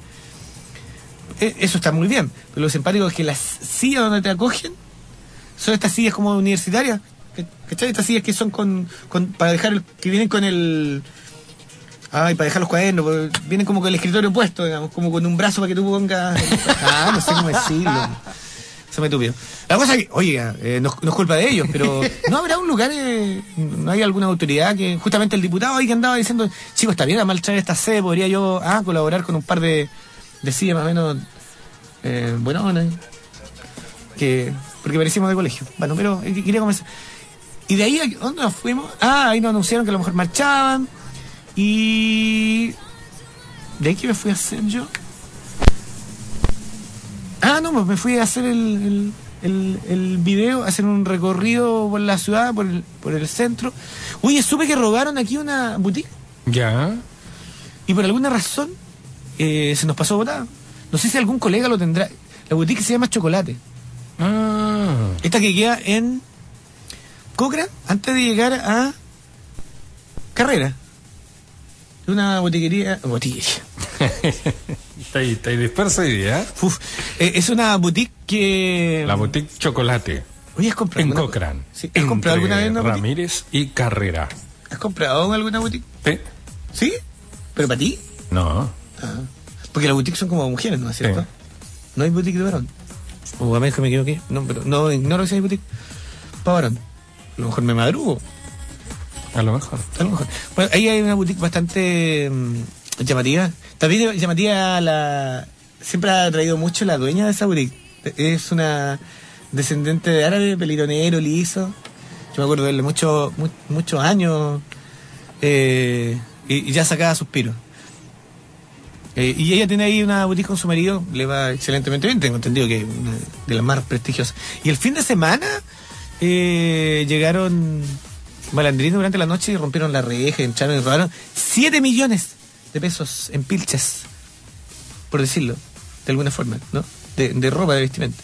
A: E- Eso está muy bien, pero lo simpático es que las sillas donde te acogen son estas sillas como universitarias. ¿ca- ¿Cachai? Estas sillas que son con, con para dejar el, que vienen con el ay para dejar los cuadernos porque vienen como con el escritorio puesto digamos como con un brazo para que tú pongas <laughs> ah no sé cómo decirlo se me tupió la cosa que oiga eh, no, no es culpa de ellos pero <laughs> no habrá un lugar eh, no hay alguna autoridad que justamente el diputado ahí que andaba diciendo chicos está bien a mal traer esta sede podría yo ah, colaborar con un par de, de sillas más o menos eh, buenas que porque parecíamos de colegio bueno pero eh, quería comenzar y de ahí, ¿a ¿dónde nos fuimos? Ah, ahí nos anunciaron que a lo mejor marchaban. Y. ¿De ahí qué me fui a hacer yo? Ah, no, pues me fui a hacer el, el, el, video, a hacer un recorrido por la ciudad, por el, por el centro. Oye, supe que robaron aquí una boutique
B: Ya.
A: y por alguna razón eh, se nos pasó botada. No sé si algún colega lo tendrá. La boutique se llama Chocolate.
B: Ah.
A: Esta que queda en Cochrane, antes de llegar a Carrera. Es una botiquería. Botiquería. <laughs>
B: está, ahí, está ahí dispersa día. ¿eh?
A: Eh, es una boutique que.
B: La boutique Chocolate.
A: Oye, ¿has comprado
B: En
A: alguna-
B: Cochrane.
A: Sí, ¿Has comprado alguna vez una boutique?
B: Ramírez y Carrera.
A: ¿Has comprado alguna boutique?
B: ¿Sí?
A: ¿Sí? ¿Pero para ti?
B: No.
A: Ah. Porque las boutiques son como mujeres, ¿no es cierto?
B: Sí.
A: No hay boutique de varón. O a que me equivoqué. No, pero no ignoro si hay boutique para varón. A lo mejor me madrugo.
B: A lo mejor.
A: A lo mejor. Bueno, ahí hay una boutique bastante mm, llamativa. También llamativa la... Siempre ha traído mucho la dueña de esa boutique. Es una descendiente de árabe, pelitonero, liso. Yo me acuerdo de él muchos mu- muchos años. eh, y, ya sacaba suspiros. Eh, y ella tiene ahí una boutique con su marido, le va excelentemente bien, tengo entendido que de las más prestigiosas. Y el fin de semana eh, llegaron malandrines durante la noche y rompieron la reja, entraron y robaron 7 millones de pesos en pilchas, por decirlo, de alguna forma, ¿no? De, de ropa, de vestimenta.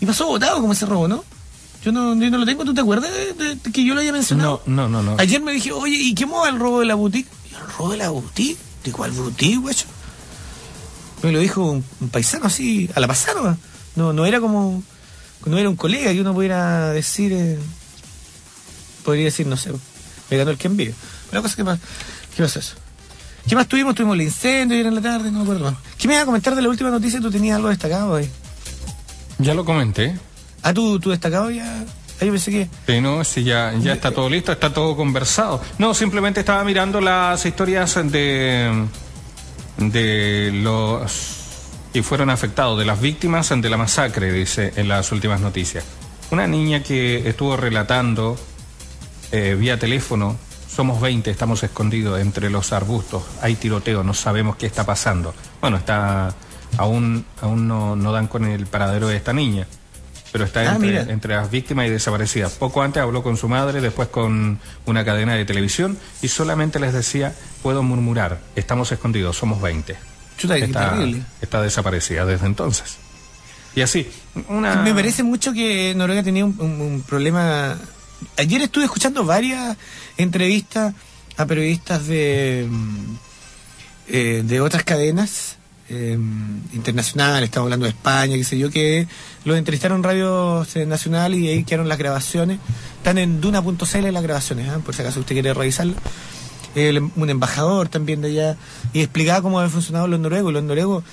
A: Y pasó votado como ese robo, ¿no? Yo no, yo no lo tengo, ¿tú te acuerdas de, de- de que yo lo haya mencionado?
B: No, no, no, no.
A: Ayer me dije, oye, ¿y qué moda el robo de la boutique? Y ¿El robo de la boutique? ¿De cuál boutique, güey? Me lo dijo un, un paisano así, a la pasada, ¿no? no, no era como, no era un colega que uno pudiera decir, eh, podría decir, no sé, me ganó el que envío. Pero la cosa que más, ¿qué pasó eso? ¿Qué más tuvimos? Tuvimos el incendio ayer en la tarde, no me acuerdo más. ¿Qué me iba a comentar de la última noticia? ¿Tú tenías algo destacado ahí?
B: Ya lo comenté.
A: Ah, ¿tú, tú destacado ya? Ah, yo pensé que...
B: Sí, no, sí, ya, ya está todo listo, está todo conversado. No, simplemente estaba mirando las historias de, de los que fueron afectados, de las víctimas de la masacre, dice en las últimas noticias. Una niña que estuvo relatando eh, vía teléfono, somos 20, estamos escondidos entre los arbustos, hay tiroteo, no sabemos qué está pasando. Bueno, está aún, aún no, no dan con el paradero de esta niña, pero está
A: Ah,
B: entre, entre las víctimas y desaparecidas. Poco antes habló con su madre, después con una cadena de televisión y solamente les decía, puedo murmurar, estamos escondidos, somos 20.
A: Chuta,
B: Está, está desaparecida desde entonces. Y así, una...
A: Me parece mucho que Noruega tenía un, un- un problema. Ayer estuve escuchando varias entrevistas a periodistas de, mm, eh, de otras cadenas eh, internacionales, estamos hablando de España, qué sé yo, que los entrevistaron en Radio Nacional y ahí quedaron las grabaciones. Están en duna.cl las grabaciones, ¿ah? por si acaso usted quiere revisarlo. El- un embajador también de allá y explicaba cómo habían funcionado los noruegos. Los noruegos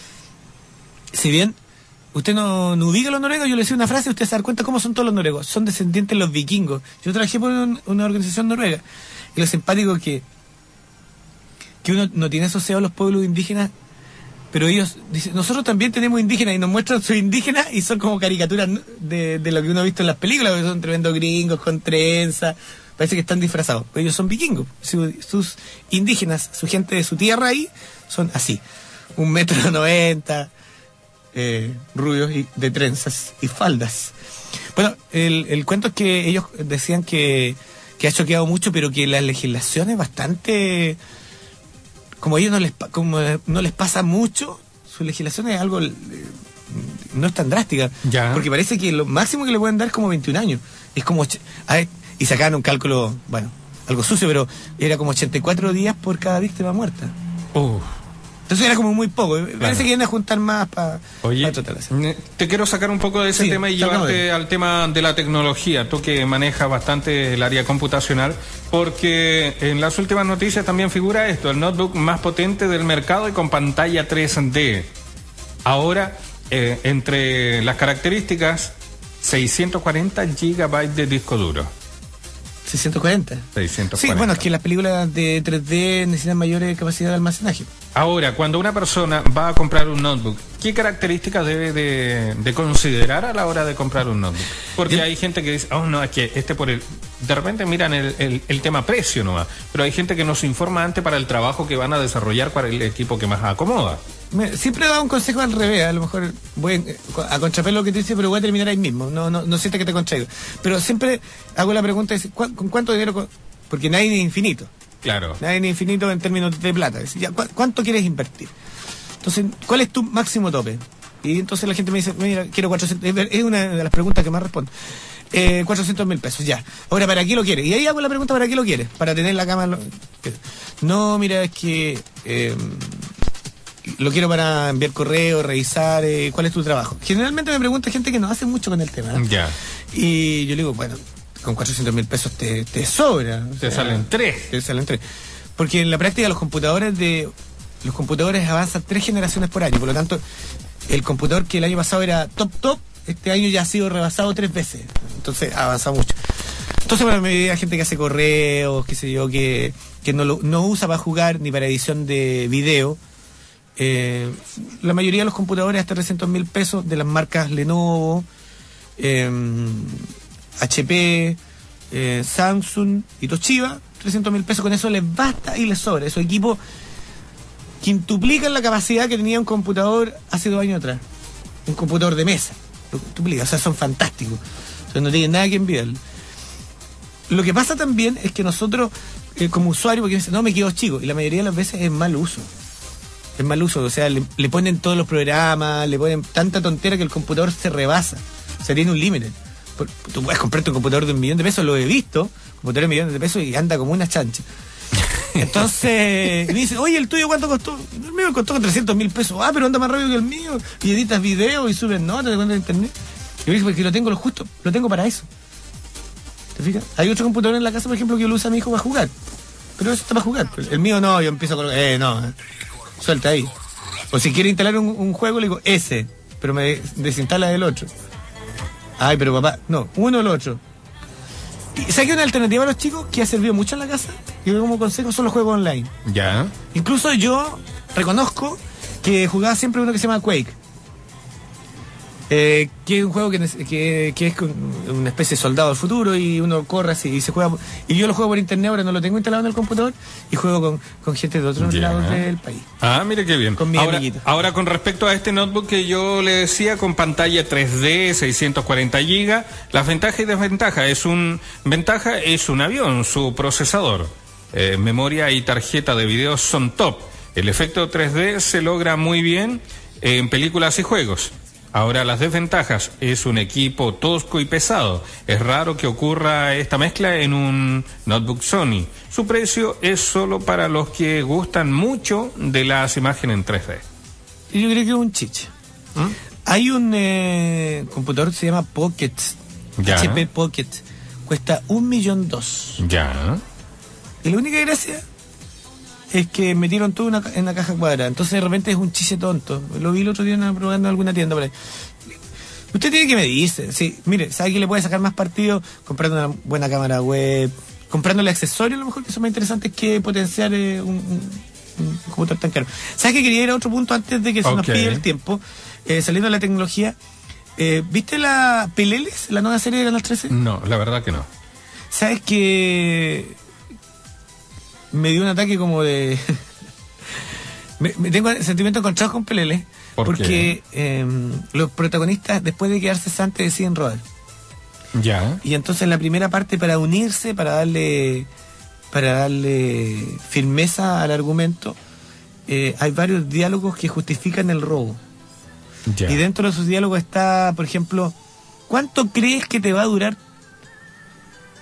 A: si bien usted no, no ubica a los noruegos, yo le decía una frase, usted se da cuenta cómo son todos los noruegos. Son descendientes de los vikingos. Yo trabajé por un- una organización noruega. Y lo simpático que, que uno no tiene asociado a los pueblos indígenas, pero ellos dicen, nosotros también tenemos indígenas y nos muestran sus indígenas y son como caricaturas de, lo que uno ha visto en las películas, que son tremendos gringos con trenza. Parece que están disfrazados. Pero ellos son vikingos. Su- sus indígenas, su gente de su tierra ahí, son así. Un metro noventa, eh, rubios y de trenzas y faldas. Bueno, el, el cuento es que ellos decían que, que ha choqueado mucho, pero que la legislación es bastante... Como a ellos no les, como no les pasa mucho, su legislación es algo... eh, no es tan drástica.
B: Ya.
A: Porque parece que lo máximo que le pueden dar es como 21 años. Es como... ver, y sacaban un cálculo, bueno, algo sucio, pero era como 84 días por cada víctima muerta.
B: Uf.
A: Entonces era como muy poco. Parece que iban a juntar más para
B: Oye, ne- te quiero sacar un poco de ese
A: Sí,
B: tema y llevarte al tema de la tecnología, tú que manejas bastante el área computacional, porque en las últimas noticias también figura esto, el notebook más potente del mercado y con pantalla 3D. Ahora, eh, entre las características, 640 gigabytes de disco duro.
A: 640.
B: 640.
A: Sí, bueno, es que las películas de 3D necesitan mayores capacidad de almacenaje.
B: Ahora, cuando una persona va a comprar un notebook, ¿qué características debe de, de considerar a la hora de comprar un notebook? Porque
A: Yo-
B: hay gente que dice, oh, no, es que este por el... De repente miran el, el- el tema precio nomás, pero hay gente que nos informa antes para el trabajo que van a desarrollar para el equipo que más acomoda.
A: Me- siempre he dado un consejo al revés, a lo mejor voy a, a contrapelo lo que te dice, pero voy a terminar ahí mismo, no, no, no sienta que te contraigo. Pero siempre hago la pregunta, de, ¿cu- ¿con cuánto dinero? Porque nadie es infinito,
B: Claro.
A: nadie es infinito en términos de plata. Es decir, ya, ¿cu- ¿Cuánto quieres invertir? Entonces, ¿cuál es tu máximo tope? Y entonces la gente me dice, mira, quiero 400, es una de las preguntas que más respondo. Eh, 400 mil pesos, ya. Ahora, ¿para qué lo quieres? Y ahí hago la pregunta, ¿para qué lo quieres? Para tener la cama... lo- No, mira, es que... eh, lo quiero para enviar correo, revisar, eh, cuál es tu trabajo. Generalmente me pregunta gente que no hace mucho con el tema. ¿eh?
B: Ya.
A: Y yo le digo, bueno, con 400 mil pesos te, te sobra. o
B: Te salen tres.
A: Te salen tres. Porque en la práctica los computadores de los computadores avanzan tres generaciones por año. Por lo tanto, el computador que el año pasado era top top, este año ya ha sido rebasado tres veces. Entonces ha avanzado mucho. Entonces, bueno, me hay gente que hace correos, qué sé yo, que, que no, lo, no usa para jugar ni para edición de video. Eh, la mayoría de los computadores hasta 300 mil pesos de las marcas Lenovo, eh, HP, eh, Samsung y Toshiba, 300 mil pesos, con eso les basta y les sobra. Esos equipos quintuplican la capacidad que tenía un computador hace dos años atrás. Un computador de mesa. Lo o sea, son fantásticos. No tienen nada que envidiar. Lo que pasa también es que nosotros, eh, como usuario, porque dicen, no, me quedo chico, y la mayoría de las veces es mal uso. Es mal uso, o sea, le, le ponen todos los programas, le ponen tanta tontera que el computador se rebasa. O sea, tiene un límite. Tú puedes comprarte un computador de un millón de pesos, lo he visto, computador de un millón de pesos y anda como una chancha. <laughs> Entonces, me dicen, oye, ¿el tuyo cuánto costó? El mío me costó con 300 mil pesos. Ah, pero anda más rápido que el mío. Y editas videos y subes notas de cuenta de internet. Y yo dije, porque lo tengo lo justo, lo tengo para eso. ¿Te fijas? Hay otro computador en la casa, por ejemplo, que lo usa mi hijo para jugar. Pero eso está para jugar. El mío no, yo empiezo con... Eh, no, eh, suelta ahí. O si quiere instalar un, un juego, le digo, ese. Pero me desinstala el otro. Ay, pero papá, no, uno o el otro. Y ¿Sabes que una alternativa a los chicos que ha servido mucho en la casa? Y como consejo son los juegos online.
B: Ya.
A: Incluso yo reconozco que jugaba siempre uno que se llama Quake. Eh, que es un juego que, que, que es una especie de soldado del futuro y uno corre así y se juega. Y yo lo juego por internet, ahora no lo tengo instalado en el computador y juego con, con gente de otros lados del país.
B: Ah, mire qué bien.
A: Con mi
B: ahora,
A: amiguito.
B: ahora con respecto a este notebook que yo le decía con pantalla 3D, 640 GB, las ventajas y desventajas es un ventaja es un avión, su procesador, Eh, memoria y tarjeta de video son top. El efecto 3D se logra muy bien en películas y juegos. Ahora las desventajas es un equipo tosco y pesado. Es raro que ocurra esta mezcla en un notebook Sony. Su precio es solo para los que gustan mucho de las imágenes en 3D.
A: Y yo creo que es un chiche. Hay un eh, computador que se llama Pocket.
B: Ya.
A: HP Pocket. Cuesta un millón dos.
B: Ya.
A: Y la única gracia es que metieron todo una en una caja cuadrada. Entonces de repente es un chiste tonto. Lo vi el otro día propaganda en alguna tienda por ahí. Usted tiene que medirse. Sí, mire, ¿sabe que le puede sacar más partido comprando una buena cámara web? Comprándole accesorios, a lo mejor que son más interesantes que potenciar eh, un, un- un computador tan caro. ¿Sabes que quería ir a otro punto antes de que se nos pille el tiempo? Eh, saliendo de la tecnología. Eh, ¿Viste la Peleles, la nueva serie de Canal 13?
B: No, la verdad que no.
A: ¿Sabes que me dio un ataque como de... <laughs> me, me tengo sentimientos encontrados con Pelele.
B: ¿Por
A: porque eh, los protagonistas, después de quedarse cesantes, deciden rodar.
B: Ya.
A: Y entonces en la primera parte, para unirse, para darle, para darle firmeza al argumento, eh, hay varios diálogos que justifican el robo.
B: Ya.
A: Y dentro de esos diálogos está, por ejemplo, ¿cuánto crees que te va a durar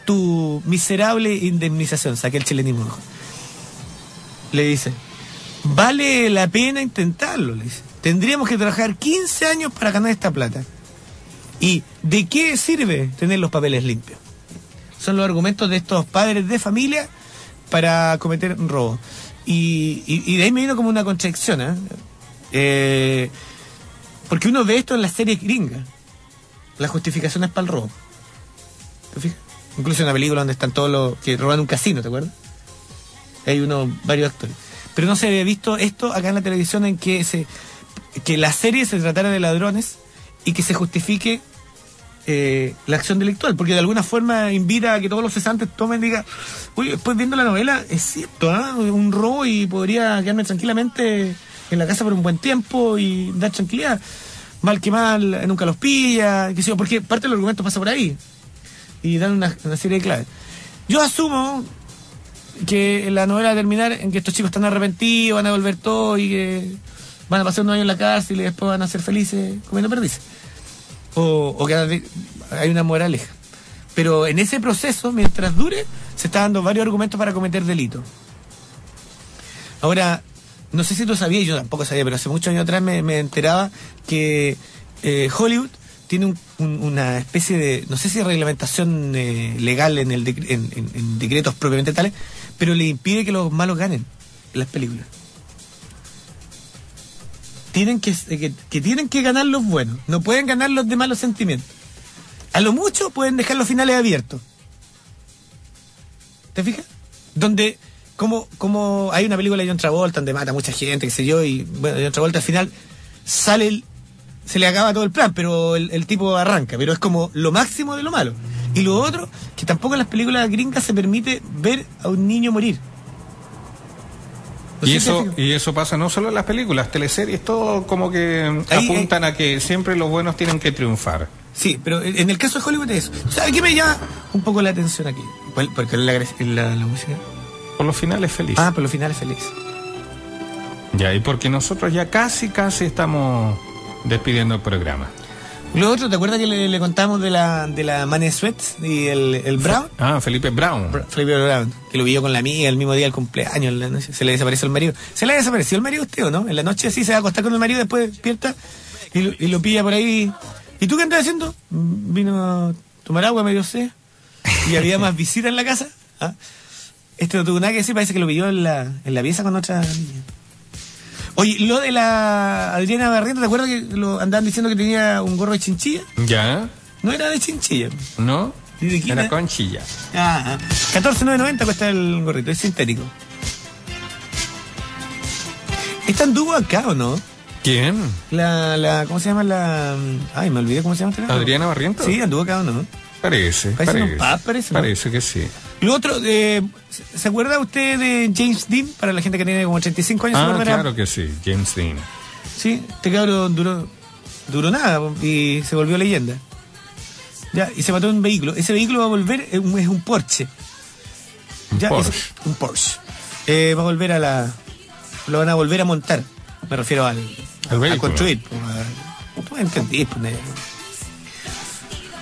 A: tu miserable indemnización? Saqué el chilenismo. Le dice, vale la pena intentarlo, le dice. Tendríamos que trabajar 15 años para ganar esta plata. ¿Y de qué sirve tener los papeles limpios? Son los argumentos de estos padres de familia para cometer un robo. Y, y- y de ahí me vino como una contradicción, ¿eh? Eh, porque uno ve esto en las series gringas. La justificación es para el robo. ¿Te fijas? Incluso en una película donde están todos los que roban un casino, ¿te acuerdas? Hay unos, varios actores. Pero no se había visto esto acá en la televisión en que se que la serie se tratara de ladrones y que se justifique eh, la acción delictual, porque de alguna forma invita a que todos los cesantes tomen y digan, oye, después viendo la novela, es cierto, ¿ah? un robo y podría quedarme tranquilamente en la casa por un buen tiempo y dar tranquilidad. Mal que mal, nunca los pilla, qué sé yo, porque parte del argumento pasa por ahí. Y dan una, una serie de claves. Yo asumo que la novela va a terminar en que estos chicos están arrepentidos, van a volver todo y que van a pasar unos años en la cárcel y después van a ser felices comiendo perdices. O, o que hay una moraleja. Pero en ese proceso, mientras dure, se está dando varios argumentos para cometer delitos. Ahora, no sé si tú sabías, yo tampoco sabía, pero hace muchos años atrás me, enteraba que eh, Hollywood tiene un- un- una especie de, no sé si reglamentación eh, legal en, el en, en- en decretos propiamente tales, pero le impide que los malos ganen en las películas. Tienen que, que, que tienen que ganar los buenos, no pueden ganar los de malos sentimientos. A lo mucho pueden dejar los finales abiertos. ¿Te fijas? Donde, como, como hay una película de John Travolta donde mata mucha gente, qué sé yo, y bueno, John Travolta al final sale el- se le acaba todo el plan, pero el tipo arranca, pero es como lo máximo de lo malo. Y lo otro, que tampoco en las películas gringas se permite ver a un niño morir.
B: Y eso, y eso pasa no solo en las películas, teleseries, todo como que
A: Ahí,
B: apuntan a que siempre los buenos tienen que triunfar.
A: Sí, pero en el caso de Hollywood es eso. ¿Sabe qué me llama un poco la atención aquí? ¿Cuál? ¿Por qué la, la, la música?
B: Por los finales felices.
A: Ah, por los finales felices.
B: Ya, y porque nosotros ya casi, casi estamos despidiendo el programa.
A: Lo otro, ¿te acuerdas que le, le contamos de la, de la Mane Sweat y el, el Brown?
B: Ah, Felipe Brown.
A: Br- Felipe Brown, que lo vio con la amiga el mismo día del cumpleaños, en la noche. se le desapareció el marido. ¿Se le desapareció el marido usted o no? En la noche sí se va a acostar con el marido, después despierta y lo, y lo pilla por ahí. ¿Y tú qué andas haciendo? "Mm, Vino a tomar agua, medio sé. Y había más visitas en la casa. ¿Ah? Este no tuvo nada que decir, parece que lo pilló en la, en la pieza con otra niña. Oye, lo de la Adriana Barriento, ¿te acuerdas que lo andaban diciendo que tenía un gorro de chinchilla?
B: ¿Ya?
A: No era de chinchilla.
B: ¿No?
A: ¿Y de quién
B: Era.
A: Ah, ah. 14,990 cuesta el gorrito, es sintético. ¿Está en dúo acá o no?
B: ¿Quién?
A: La, la, ¿cómo se llama la...? Ay, me olvidé cómo se llama. este
B: ¿Adriana Barrientos?
A: Sí, anduvo acá o no.
B: Parece,
A: Parece
B: parece.
A: un pub, parece, ¿no?
B: Parece que sí.
A: Lo otro, eh, ¿se- ¿se acuerda usted de James Dean? Para la gente que tiene como 85 años, ¿se
B: Ah,
A: acuerda?
B: claro que sí, James Dean.
A: Sí, este cabrón duró, duró nada y se volvió leyenda. Ya, y se mató en un vehículo. Ese vehículo va a volver, es un, es un Porsche.
B: Un
A: Ya,
B: Porsche.
A: es un Porsche. Eh, va a volver a la. Lo van a volver a montar. Me refiero al.
B: Al
A: a construir. pues, a- Tú me entendís, pues, negro.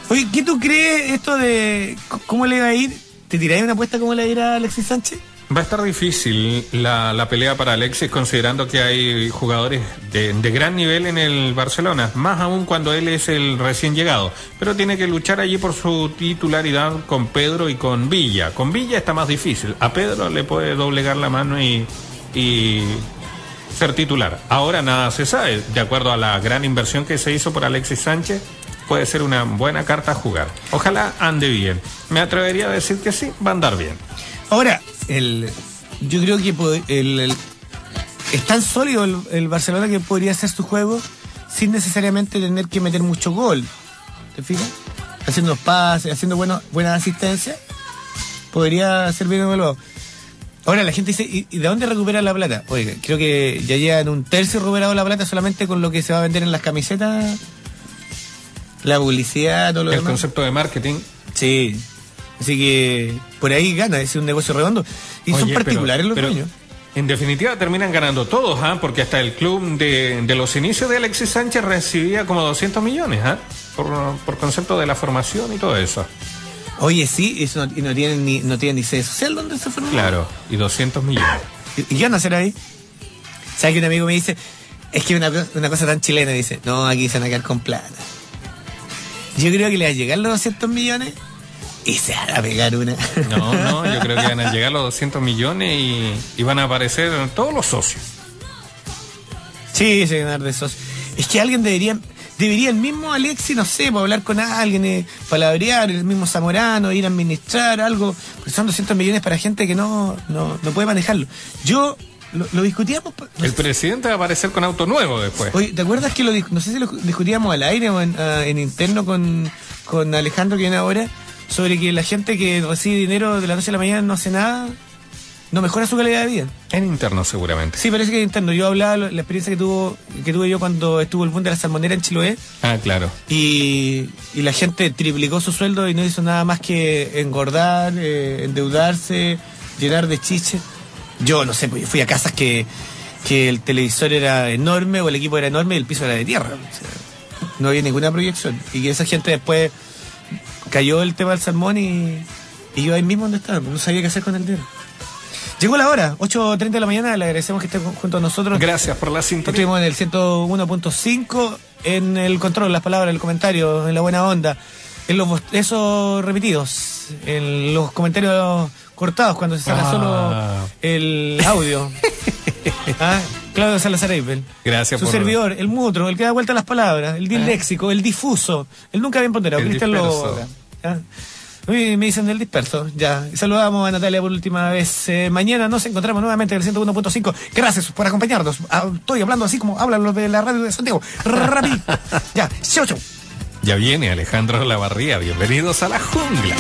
A: Oye, ¿qué tú crees esto de. ¿Cómo le va a ir? ¿Te tiráis una apuesta cómo le va a ir a Alexis Sánchez?
B: Va a estar difícil la, la pelea para Alexis considerando que hay jugadores de, de gran nivel en el Barcelona, más aún cuando él es el recién llegado, pero tiene que luchar allí por su titularidad con Pedro y con Villa. Con Villa está más difícil, a Pedro le puede doblegar la mano y, y ser titular. Ahora nada se sabe, de acuerdo a la gran inversión que se hizo por Alexis Sánchez, puede ser una buena carta a jugar. Ojalá ande bien. Me atrevería a decir que sí, va a andar bien.
A: Ahora, el, yo creo que el, es tan sólido el, el Barcelona que podría hacer su juego sin necesariamente tener que meter mucho gol. ¿Te fijas? Haciendo pases, haciendo bueno, buena asistencia, podría ser bien evaluado. Ahora la gente dice, ¿y, de dónde recupera la plata? Oiga, creo que ya llegan un tercio recuperado la plata solamente con lo que se va a vender en las camisetas, la publicidad, todo lo
B: El
A: demás.
B: concepto de marketing
A: Sí. Así que por ahí gana, es un negocio redondo. Y son
B: pero-
A: particulares los
B: pero
A: dueños.
B: En definitiva terminan ganando todos, ¿ah? porque hasta el club de, de los inicios de Alexis Sánchez recibía como 200 millones ¿ah? por, por concepto de la formación y todo eso.
A: Oye, sí, eso no, y no tienen ni, no tienen ni sede social donde se formó.
B: Claro, y 200 millones.
A: ¿Y, qué van a hacer ahí? ¿Sabes que un amigo me dice? Es que una, una cosa tan chilena, dice, no, aquí se van a quedar con plata. Yo creo que le van a llegar los 200 millones y se van a pegar una.
B: No, no, yo creo que van a llegar los 200 millones y, y van a aparecer todos los socios.
A: Sí, se van a dar de esos. Es que alguien debería, debería el mismo Alexi, no sé, para hablar con alguien, eh, palabrear, el mismo Zamorano, ir a administrar algo, porque son 200 millones para gente que no, no, no puede manejarlo. Yo lo, lo discutíamos. no
B: El presidente va a aparecer con auto nuevo después.
A: Oye, ¿te acuerdas que lo no sé si lo discutíamos al aire o en, ah, en interno con, con Alejandro que viene ahora sobre que la gente que recibe dinero de la noche a la mañana no hace nada, no mejora su calidad de vida?
B: En interno seguramente.
A: Sí, parece que es interno. Yo hablaba lo- la experiencia que tuvo que tuve yo cuando estuvo el boom de la salmonera en Chiloé
B: Ah, claro.
A: y, y la gente triplicó su sueldo y no hizo nada más que engordar, eh, endeudarse, llenar de chiche. Yo no sé, pues yo fui a casas que, que el televisor era enorme o el equipo era enorme y el piso era de tierra. O sea, no había ninguna proyección. Y esa gente después cayó el tema del salmón y, y yo ahí mismo donde estaba, no sabía qué hacer con el dinero. Llegó la hora, 8.30 de la mañana, le agradecemos que esté junto a nosotros.
B: Gracias por la sintonía.
A: Estuvimos en el 101.5, en el control, las palabras, el comentario, en la buena onda, en los esos repetidos, en los comentarios cortados cuando se saca
B: Ah.
A: solo el audio. <laughs> ¿Ah? Claudio Salazar Eipel.
B: Gracias
A: Su
B: por-
A: servidor, el mutro, el que da vuelta a las palabras, el disléxico, el difuso, el nunca bien ponderado,
B: El
A: Cristian. Lobo. ¿ah? Me dicen del disperso, ya. Saludamos a Natalia por última vez. Eh, mañana nos encontramos nuevamente en el 101.5. Gracias por acompañarnos. Ah, estoy hablando así como hablan los de la radio de Santiago. Rápido. <laughs> ya, chau, chau.
B: Ya viene Alejandro Lavarría. Bienvenidos a la jungla.